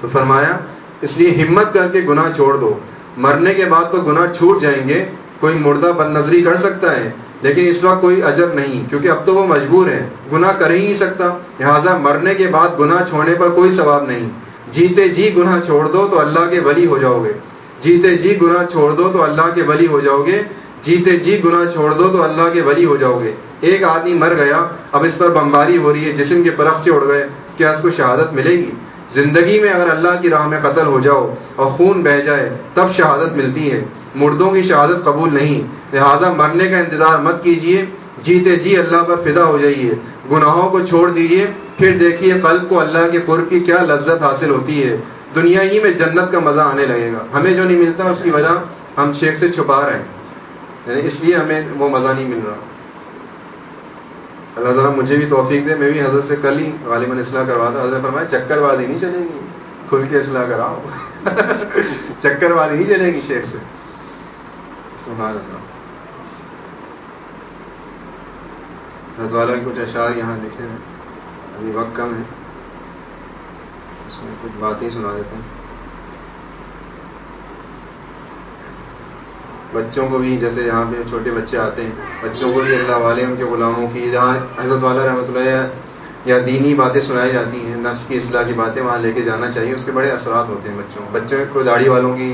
تو فرمایا، اس لیے ہمت کر کے گناہ چھوڑ دو۔ مرنے کے بعد تو گناہ چھوٹ جائیں گے، کوئی مردہ بد نظری کر سکتا ہے، لیکن اس وقت کوئی اجر نہیں، کیونکہ اب تو وہ مجبور ہے گناہ کر ہی نہیں سکتا۔ لہٰذا مرنے کے بعد گناہ چھوڑنے پر کوئی ثواب نہیں۔ جیتے جی گناہ چھوڑ دو تو اللہ کے ولی ہو جاؤ گے۔ جیتے جی گناہ چھوڑ دو تو اللہ کے ولی ہو جاؤ گے۔ جیتے جی گناہ چھوڑ دو تو اللہ کے ولی ہو جاؤ گے۔ ایک آدمی مر گیا، اب اس پر بمباری ہو رہی ہے، جسم کے پرخ اڑ گئے، کیا اس کو شہادت ملے گی؟ زندگی میں اگر اللہ کی راہ میں قتل ہو جاؤ اور خون بہ جائے، تب شہادت ملتی ہے۔ مردوں کی شہادت قبول نہیں۔ لہٰذا مرنے کا انتظار مت کیجیے جیتے جی اللہ پر فدا ہو جائیے۔ گناہوں کو چھوڑ دیجیے پھر دیکھیے قلب کو اللہ کے قرب کی کیا لذت حاصل ہوتی ہے۔ دنیا ہی میں جنت کا مزہ آنے لگے گا۔ ہمیں جو نہیں ملتا اس کی وجہ ہم شیخ سے چھپا رہے ہیں۔ یعنی اس لیے ہمیں وہ مزہ نہیں مل رہا۔ اللہ تعالیٰ مجھے بھی توفیق دے، میں بھی حضرت سے کل ہی غالباً اصلاح کروا تھا حضرت فرمایا، چکر بازی نہیں چلے گی۔ کھل کے اصلاح کراؤ۔ چکر بازی نہیں چلے گی شیخ سے۔ حضرت والا کچھ اشعار یہاں لکھے ہیں۔ ابھی وقت کم ہے۔ اس میں کچھ باتیں سنا دیتا ہوں۔ بچوں کو بھی، جیسے یہاں پہ چھوٹے بچے آتے ہیں، بچوں کو بھی اللہ والے ان کے غلاموں کی، جہاں حضرت والا رحمۃ اللہ یا دینی باتیں سنائی جاتی ہیں، نفس کی اصلاح کی باتیں وہاں لے کے جانا چاہیے، اس کے بڑے اثرات ہوتے ہیں بچوں بچوں کو داڑھی والوں کی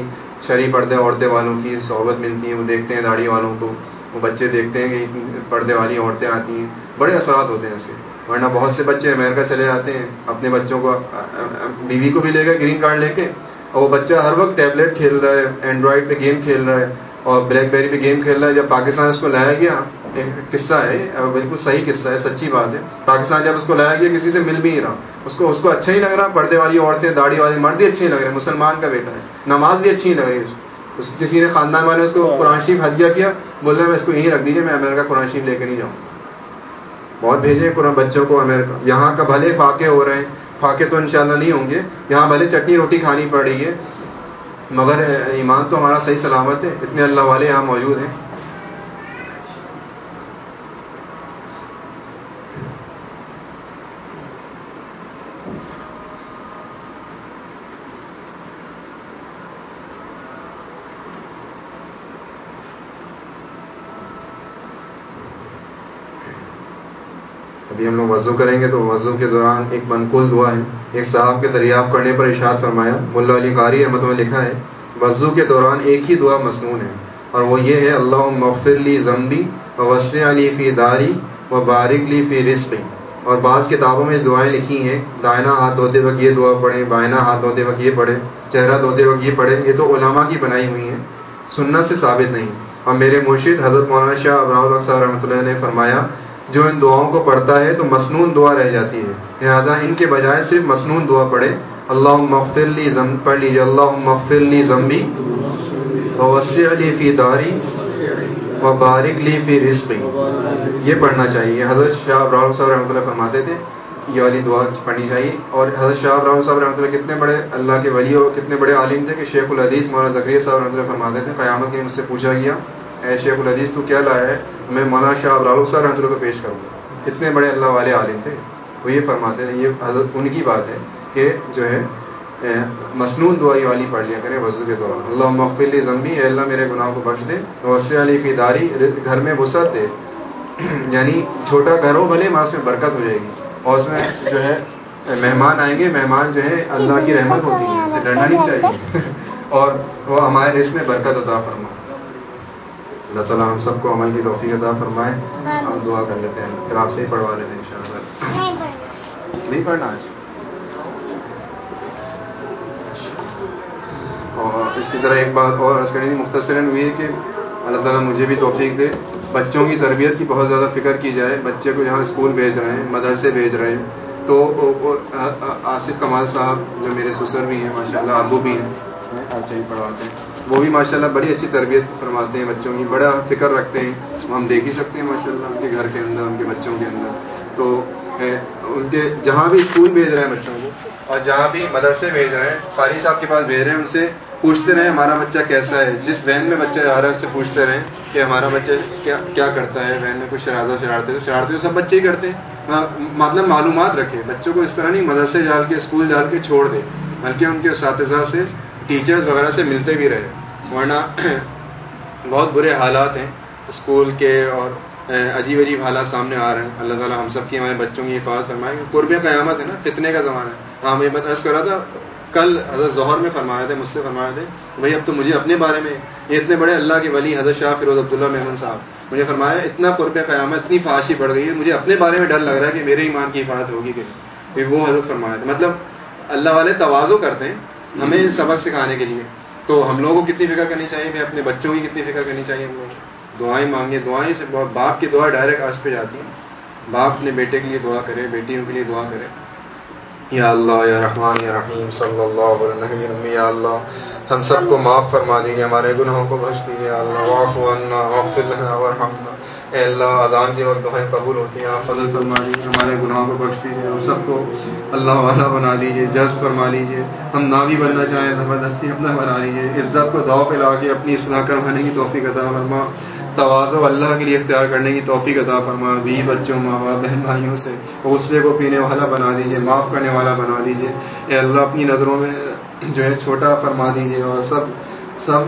شرح پردے، عورتیں والوں کی صحبت ملتی ہے وہ دیکھتے ہیں داڑھی والوں کو، وہ بچے دیکھتے ہیں کہ پردے والی عورتیں آتی ہیں۔ بڑے اثرات ہوتے ہیں اس سے ورنہ بہت سے بچے امریکہ چلے جاتے ہیں، اپنے بچوں کو، بیوی کو بھی لے گئے گرین کارڈ لے کے، اور وہ بچہ ہر وقت ٹیبلٹ کھیل رہا ہے، اینڈرائڈ پہ گیم کھیل رہا ہے اور بلیک بیری پہ گیم کھیل رہا ہے۔ جب پاکستان اس کو لایا گیا ایک قصہ ہے بالکل صحیح قصہ ہے سچی بات ہے۔ پاکستان جب اس کو لایا گیا کسی سے مل بھی نہیں رہا۔ اس کو اس کو اچھا ہی لگ رہا پردے والی عورتیں داڑھی والی مرد بھی اچھی لگ رہے ہیں۔ مسلمان کا بیٹا ہے۔ نماز بھی اچھی لگ رہی ہے اس کسی نے خاندان والے اس کو قرآن شریف ہدیہ کیا بول رہے میں اس کو یہیں رکھ دیجیے میں امیرکا قرآن شریف لے کے نہیں جاؤں۔ بہت بھیجے قرآن بچوں کو امیرکا یہاں کا بھلے فاقے ہو رہے ہیں۔ فاقے تو انشاءاللہ نہیں ہوں گے۔ یہاں بھلے چٹنی روٹی کھانی پڑ رہی ہے۔ مگر ایمان تو ہمارا صحیح سلامت ہے، اتنے اللہ والے یہاں موجود ہیں۔ ابھی ہم لوگ وضو کریں گے تو وضو کے دوران ایک منقول دعا ہے۔ ایک صاحب کے دریافت کرنے پر اشاد فرمایا، ملا علی قاری احمد میں لکھا ہے، وضو کے دوران ایک ہی دعا مصنون ہے، اور وہ یہ ہے اللہ مغفر لی ضمبی و وسیع علی فی داری و بارک لی فی رسقی اور بعض کتابوں میں دعائیں لکھی ہیں دائنا ہاتھ دھوتے وقت یہ دعا پڑھیں بائنا ہاتھ دھوتے وقت یہ پڑھیں، چہرہ دھوتے وقت یہ پڑھیں، یہ تو علماء کی بنائی ہوئی ہیں، سنت سے ثابت نہیں۔ اور میرے مرشد حضرت مولانا شاہ ابراہ صاحب رحمۃ اللہ نے فرمایا جو ان دعاؤں کو پڑھتا ہے تو مصنون دعا رہ جاتی ہے۔ لہٰذا ان کے بجائے صرف مصنون دعا پڑھے۔ اللہ مغفر لی زم پڑھ لیجیے اللہ مغفر لی زمبی وسیع علی فی داری و بارک لی فی رزقی۔ یہ پڑھنا چاہیے۔ حضرت شاہ ابراہ صاحب رحمۃ اللہ فرماتے تھے، یہ والی دعا پڑھنی چاہیے۔ اور حضرت شاہ ابراہ صاحب رحمۃ اللہ کتنے بڑے اللہ کے ولی اور کتنے بڑے عالم تھے کہ شیخ الحدیث مولانا ذکریہ صاحب رحمۃ اللہ فرماتے تھے۔ قیامت کے مجھ سے پوچھا گیا۔ اے شیخ الحدیث، تو کیا لایا ہے؟ میں مولانا شاہ ابراہ صاحب رحمۃ اللہ کو پیش کروں گا۔ اتنے بڑے اللہ والے عالم تھے۔ وہ یہ فرماتے ہیں، یہ حضرت، ان کی بات ہے کہ جو ہے مصنون دعائی والی پڑھ لیا کرے وضو کے دوران۔ اللہ مغفلی ضمبی اے اللہ میرے گناہوں کو بخش دے۔ وسیع علی کی داری، گھر میں وسعت دے۔ یعنی چھوٹا گھر ہو، بھلے وہاں سے برکت ہو جائے گی۔ اور اس میں جو ہے مہمان آئیں گے، مہمان جو ہے، اللہ کی رحمت ہوتی ہے ڈرنا نہیں چاہیے۔ اور وہ ہمارے رس میں برکت عطا فرمائے۔ اللہ تعالیٰ ہم سب کو عمل کی توفیق عطا فرمائے ہم دعا کر لیتے ہیں. پھر آپ سے ہی پڑھوا لیتے ہیں ان شاء اللہ نہیں پڑھنا آج؟ اور اسی طرح ایک بات اور عرض کریں مختصر ہوئی ہے کہ اللہ تعالیٰ مجھے بھی توفیق دے بچوں کی تربیت کی بہت زیادہ فکر کی جائے بچے کو جہاں اسکول بھیج رہے ہیں مدرسے بھیج رہے ہیں تو آصف کمال صاحب جو میرے سسر بھی ہیں ماشاء اللہ ابو بھی ہیں اچھا ہی پڑھواتے ہیں۔ وہ بھی ماشاء اللہ بڑی اچھی تربیت فرماتے ہیں بچوں کی، بڑا فکر رکھتے ہیں۔ ہم دیکھ ہی سکتے ہیں ماشاء اللہ ان کے گھر کے اندر، ان کے بچوں کے اندر۔ تو ان کے جہاں بھی اسکول بھیج رہے ہیں بچوں کو، اور جہاں بھی مدرسے بھیج رہے ہیں فاری صاحب کے پاس بھیج رہے ہیں، ان سے پوچھتے رہیں ہمارا بچہ کیسا ہے۔ جس وین میں بچہ جا رہا ہے، اس سے پوچھتے رہیں کہ ہمارا بچہ کیا کیا کرتا ہے۔ وین میں کچھ شرارتہ شرارتے تو شرارتے تو سب بچے ہی کرتے ہیں۔ ہاں، مطلب معلومات رکھے بچوں کو اس طرح نہیں، مدرسے جال کے، اسکول جال کے چھوڑ دے بلکہ ان کے اساتذہ سے ٹیچرز وغیرہ سے ملتے بھی رہے۔ ورنہ بہت برے حالات ہیں۔ اسکول کے اور عجیب عجیب حالات سامنے آ رہے ہیں۔ اللہ تعالیٰ ہم سب کی ہمارے بچوں کی حفاظت فرمائے۔ قرب قیامت ہے نا، فتنے کا زمانہ ہے۔ ہاں میں بتا کر رہا تھا، کل حضرت ظہر میں فرمایا تھے، مجھ سے فرمایا تھے، بھائی، اب تو مجھے اپنے بارے میں، یہ اتنے بڑے اللہ کے ولی حضرت شاہ فیروز عبداللہ محمد صاحب، مجھے فرمایا اتنا قرب قیامت، اتنی فاشی پڑ گئی ہے، مجھے اپنے بارے میں ڈر لگ رہا ہے کہ میرے ایمان کی حفاظت ہوگی کہ وہ حضرت فرمایا تھا مطلب اللہ والے توازو کرتے ہیں۔ ہمیں سبق سکھانے کے لیے۔ تو ہم لوگوں کو کتنی فکر کرنی چاہیے اپنے بچوں کی کتنی فکر کرنی چاہیے۔ ہم لوگ دعائیں مانگیں، دعائیں سے باپ کی دعا ڈائریکٹ آس پہ جاتی ہیں۔ باپ اپنے بیٹے کے لیے دعا کرے، بیٹیوں کے لیے دعا کرے۔ یا اللہ، یا رحمان، یا رحیم، صلی اللہ علیہ یا اللہ۔ ہم سب کو معاف فرما دیجیے ہمارے گناہوں کو بخش دیجیے اللہ واف ورحمنا اے اللہ، اذان کے وقت دعائیں قبول ہوتی ہیں، آپ فضل فرما لیجیے ہمارے گناہوں کو بخش دیجیے ہم سب کو اللہ والا بنا لیجیے جذب فرما لیجیے ہم نہ بھی بننا چاہیں، زبردستی اپنا بنا لیجیے عزت کو داؤ پہ لا کے اپنی اصلاح کروانے کی توفیق عطا فرما توازو اللہ کے لیے اختیار کرنے کی توفیق عطا فرما بھی بچوں، ماں باپ، بہن بھائیوں سے غصے کو پینے والا بنا دیجیے معاف کرنے والا بنا دیجیے اے اللہ اپنی نظروں میں جو ہے چھوٹا فرما دیجیے اور سب سب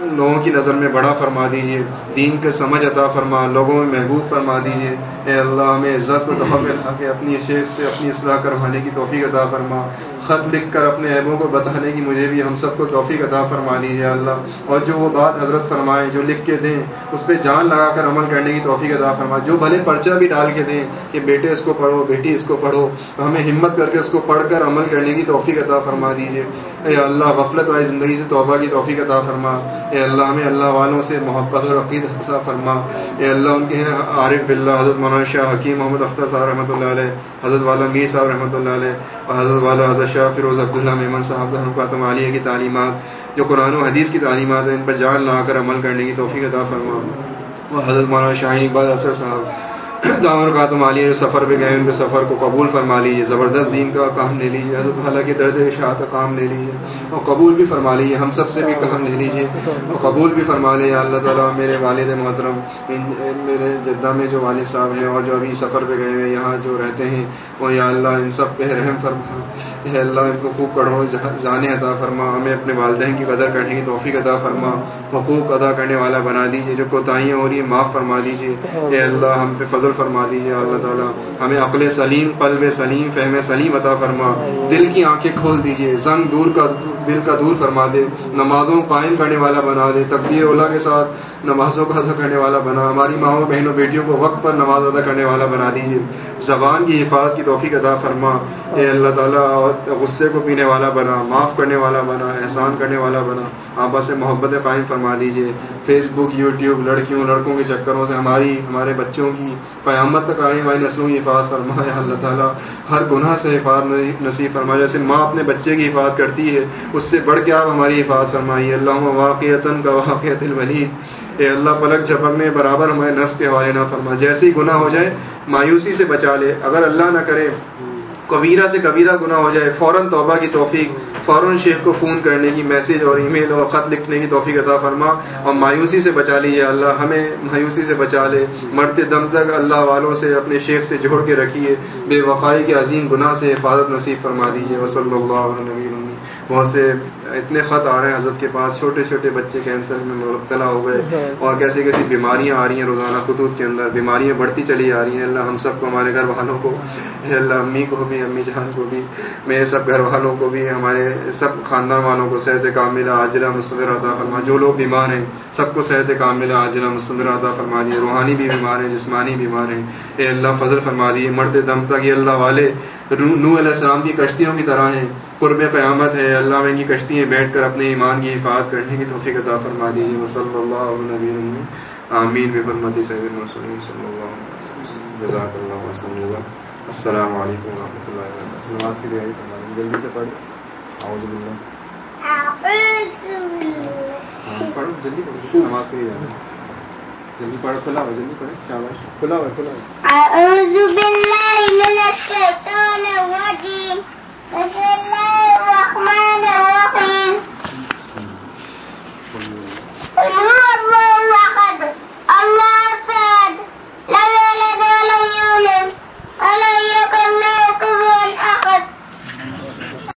لوگوں کی نظر میں بڑا فرما دیجیے دین کے سمجھ عطا فرما، لوگوں میں محبوب فرما دیجیے اے اللہ، ہمیں عزت لا کے اپنی شیخ سے اپنی اصلاح کروانے کی توفیق عطا فرما۔ خط لکھ کر اپنے عیبوں کو بتانے کی مجھے بھی ہم سب کو توفیق عطا فرما دیجیے اللہ۔ اور جو وہ بات حضرت فرمائے، جو لکھ کے دیں، اس پہ جان لگا کر عمل کرنے کی توفیق عطا فرما جو بھلے پرچہ بھی ڈال کے دیں کہ بیٹے اس کو پڑھو، بیٹی اس کو پڑھو ہمیں ہمت کر کے اس کو پڑھ کر عمل کرنے کی توفیق عطا فرما دیجیے اے اللہ، غفلت والی زندگی سے توبہ کی توفیق عطا فرما۔ اے اللہ، ہمیں اللہ والوں سے محبت اور عقید عطا فرما۔ اے اللہ، ان کے عارف بلّہ حضرت مولانا شاہ حکیم محمد اختر صاحب رحمۃ اللہ علیہ، حضرت والا میر صاحب رحمۃ اللہ علیہ اور حضرت والا حضرت شاہ فیروز عبداللہ محمد صاحب رحمۃ عالیہ کی تعلیمات، جو قرآن و حدیث کی تعلیمات ہیں، ان پر جان لا کر عمل کرنے کی توفیق عطا فرما۔ اور حضرت مولانا شاہین اقبال اثر صاحب دامر خاتم عالیہ جو سفر پہ گئے، ان کے سفر کو قبول فرما لیجیے زبردست دین کا کام لے لیجیے حضرت اللہ کے درد شاہ کا کام لے لیجیے اور قبول بھی فرما لیجیے ہم سب سے بھی کام لے لیجیے اور قبول بھی فرما لیجیے اللہ تعالیٰ، میرے والد محترم میرے جدہ میں جو والد صاحب ہیں اور جو ابھی سفر پہ گئے ہوئے، یہاں جو رہتے ہیں وہ یا اللہ ان سب پہ رحم فرما۔ اے اللہ، ان کو خوب پڑھو جانے عطا فرما۔ ہمیں اپنے والدین کی قدر کرنے کی توفیق عطا فرما۔ حقوق ادا کرنے والا بنا دیجیے جو کوتاہیاں ہو رہی ہیں، معاف فرما دیجیے اے اللہ، ہم پہ فضل فرما دیجیے اللہ تعالیٰ، ہمیں عقل سلیم، قلب سلیم، فہم سلیم عطا فرما۔ دل کی آنکھیں کھول دیجیے زنگ دور کا دل کا دور فرما دے۔ نمازوں قائم کرنے والا بنا دے تقدیر اولا کے ساتھ نمازوں کو ادا کرنے والا بنا۔ ہماری ماؤں، بہنوں، بیٹیوں کو وقت پر نماز ادا کرنے والا بنا دیجیے زبان کی حفاظت کی توفیق ادا فرما۔ اے اللہ تعالیٰ، غصے کو پینے والا بنا، معاف کرنے والا بنا، احسان کرنے والا بنا۔ آپس سے محبت قائم فرما دیجیے فیس بک، یوٹیوب، لڑکیوں، لڑکوں کے چکروں سے ہماری، ہمارے بچوں کی قیامت تک آنے والی نسلوں کی حفاظت فرمائے، اللہ تعالیٰ ہر گناہ سے حفاظت نصیب فرمایا جیسے ماں اپنے بچے کی حفاظت کرتی ہے، اس سے بڑھ کے آپ ہماری حفاظت فرمائیے۔ اللہ واقعتاً کا واقعت الولید اے اللہ، پلک جھپک میں برابر ہمارے نفس کے حوالے نہ فرما۔ جیسے ہی گناہ ہو جائے، مایوسی سے بچا لے۔ اگر اللہ نہ کرے کبیرہ سے کبیرہ گناہ ہو جائے، فوراً توبہ کی توفیق، فوراً شیخ کو فون کرنے کی میسج اور ای میل اور خط لکھنے کی توفیق عطا فرما اور مایوسی سے بچا لیجیے اللہ، ہمیں مایوسی سے بچا لے، مرتے دم تک اللہ والوں سے اپنے شیخ سے جوڑ کے رکھیے، بے وفائی کے عظیم گناہ سے حفاظت نصیب فرما دیجیے وصلی اللہ علیہ بہت سے اتنے خط آ رہے ہیں حضرت کے پاس چھوٹے چھوٹے بچے کینسر میں مبتلا ہو گئے اور کیسی کیسی بیماریاں آ رہی ہیں روزانہ خطوط کے اندر بیماریاں بڑھتی چلی آ رہی ہیں۔ اللہ ہم سب کو ہمارے گھر والوں کو اللہ امی کو بھی امی جہاں کو بھی میرے سب گھر والوں کو بھی ہمارے سب خاندان والوں کو صحت کام ملا عاجلہ مستمر عطا فرما۔ جو لوگ بیمار ہیں سب کو صحت کام ملا عاجلہ مستمر عطا فرما دیے۔ روحانی بھی بیمار ہیں جسمانی بیمار ہیں۔ اے اللہ فضل فرما دیے۔ مرتے دم تک یہ اللہ والے نو علیہ السلام کی کشتیوں کی طرح ہیں۔ قرب قیامت ہے اللہ میں کی کشتی لیے بیٹھ کر اپنے ایمان کی حفاظت کرنے کی توفیق عطا فرما دیجیے۔ صلی اللہ علیہ آمین۔ بے فرمتی صلی اللہ علیہ وسلم۔ جزاک اللہ وسلم السلام علیکم ورحمۃ اللہ وبرکاتہ۔ نماز کے لیے آئی جلدی سے پڑھیں۔ اعوذ باللہ۔ ہاں، پڑھو جلدی پڑھو۔ نماز کے لیے جانا جلدی پڑھو کھلا ہو جلدی پڑھیں۔ شاباش کھلا ہوا کھلا ہوا أعوذ بالله من الشيطان الرجيم بسم الله الرحمن الرحيم. قل هو الله أحد. الله لم يلد ولم يولد. ولم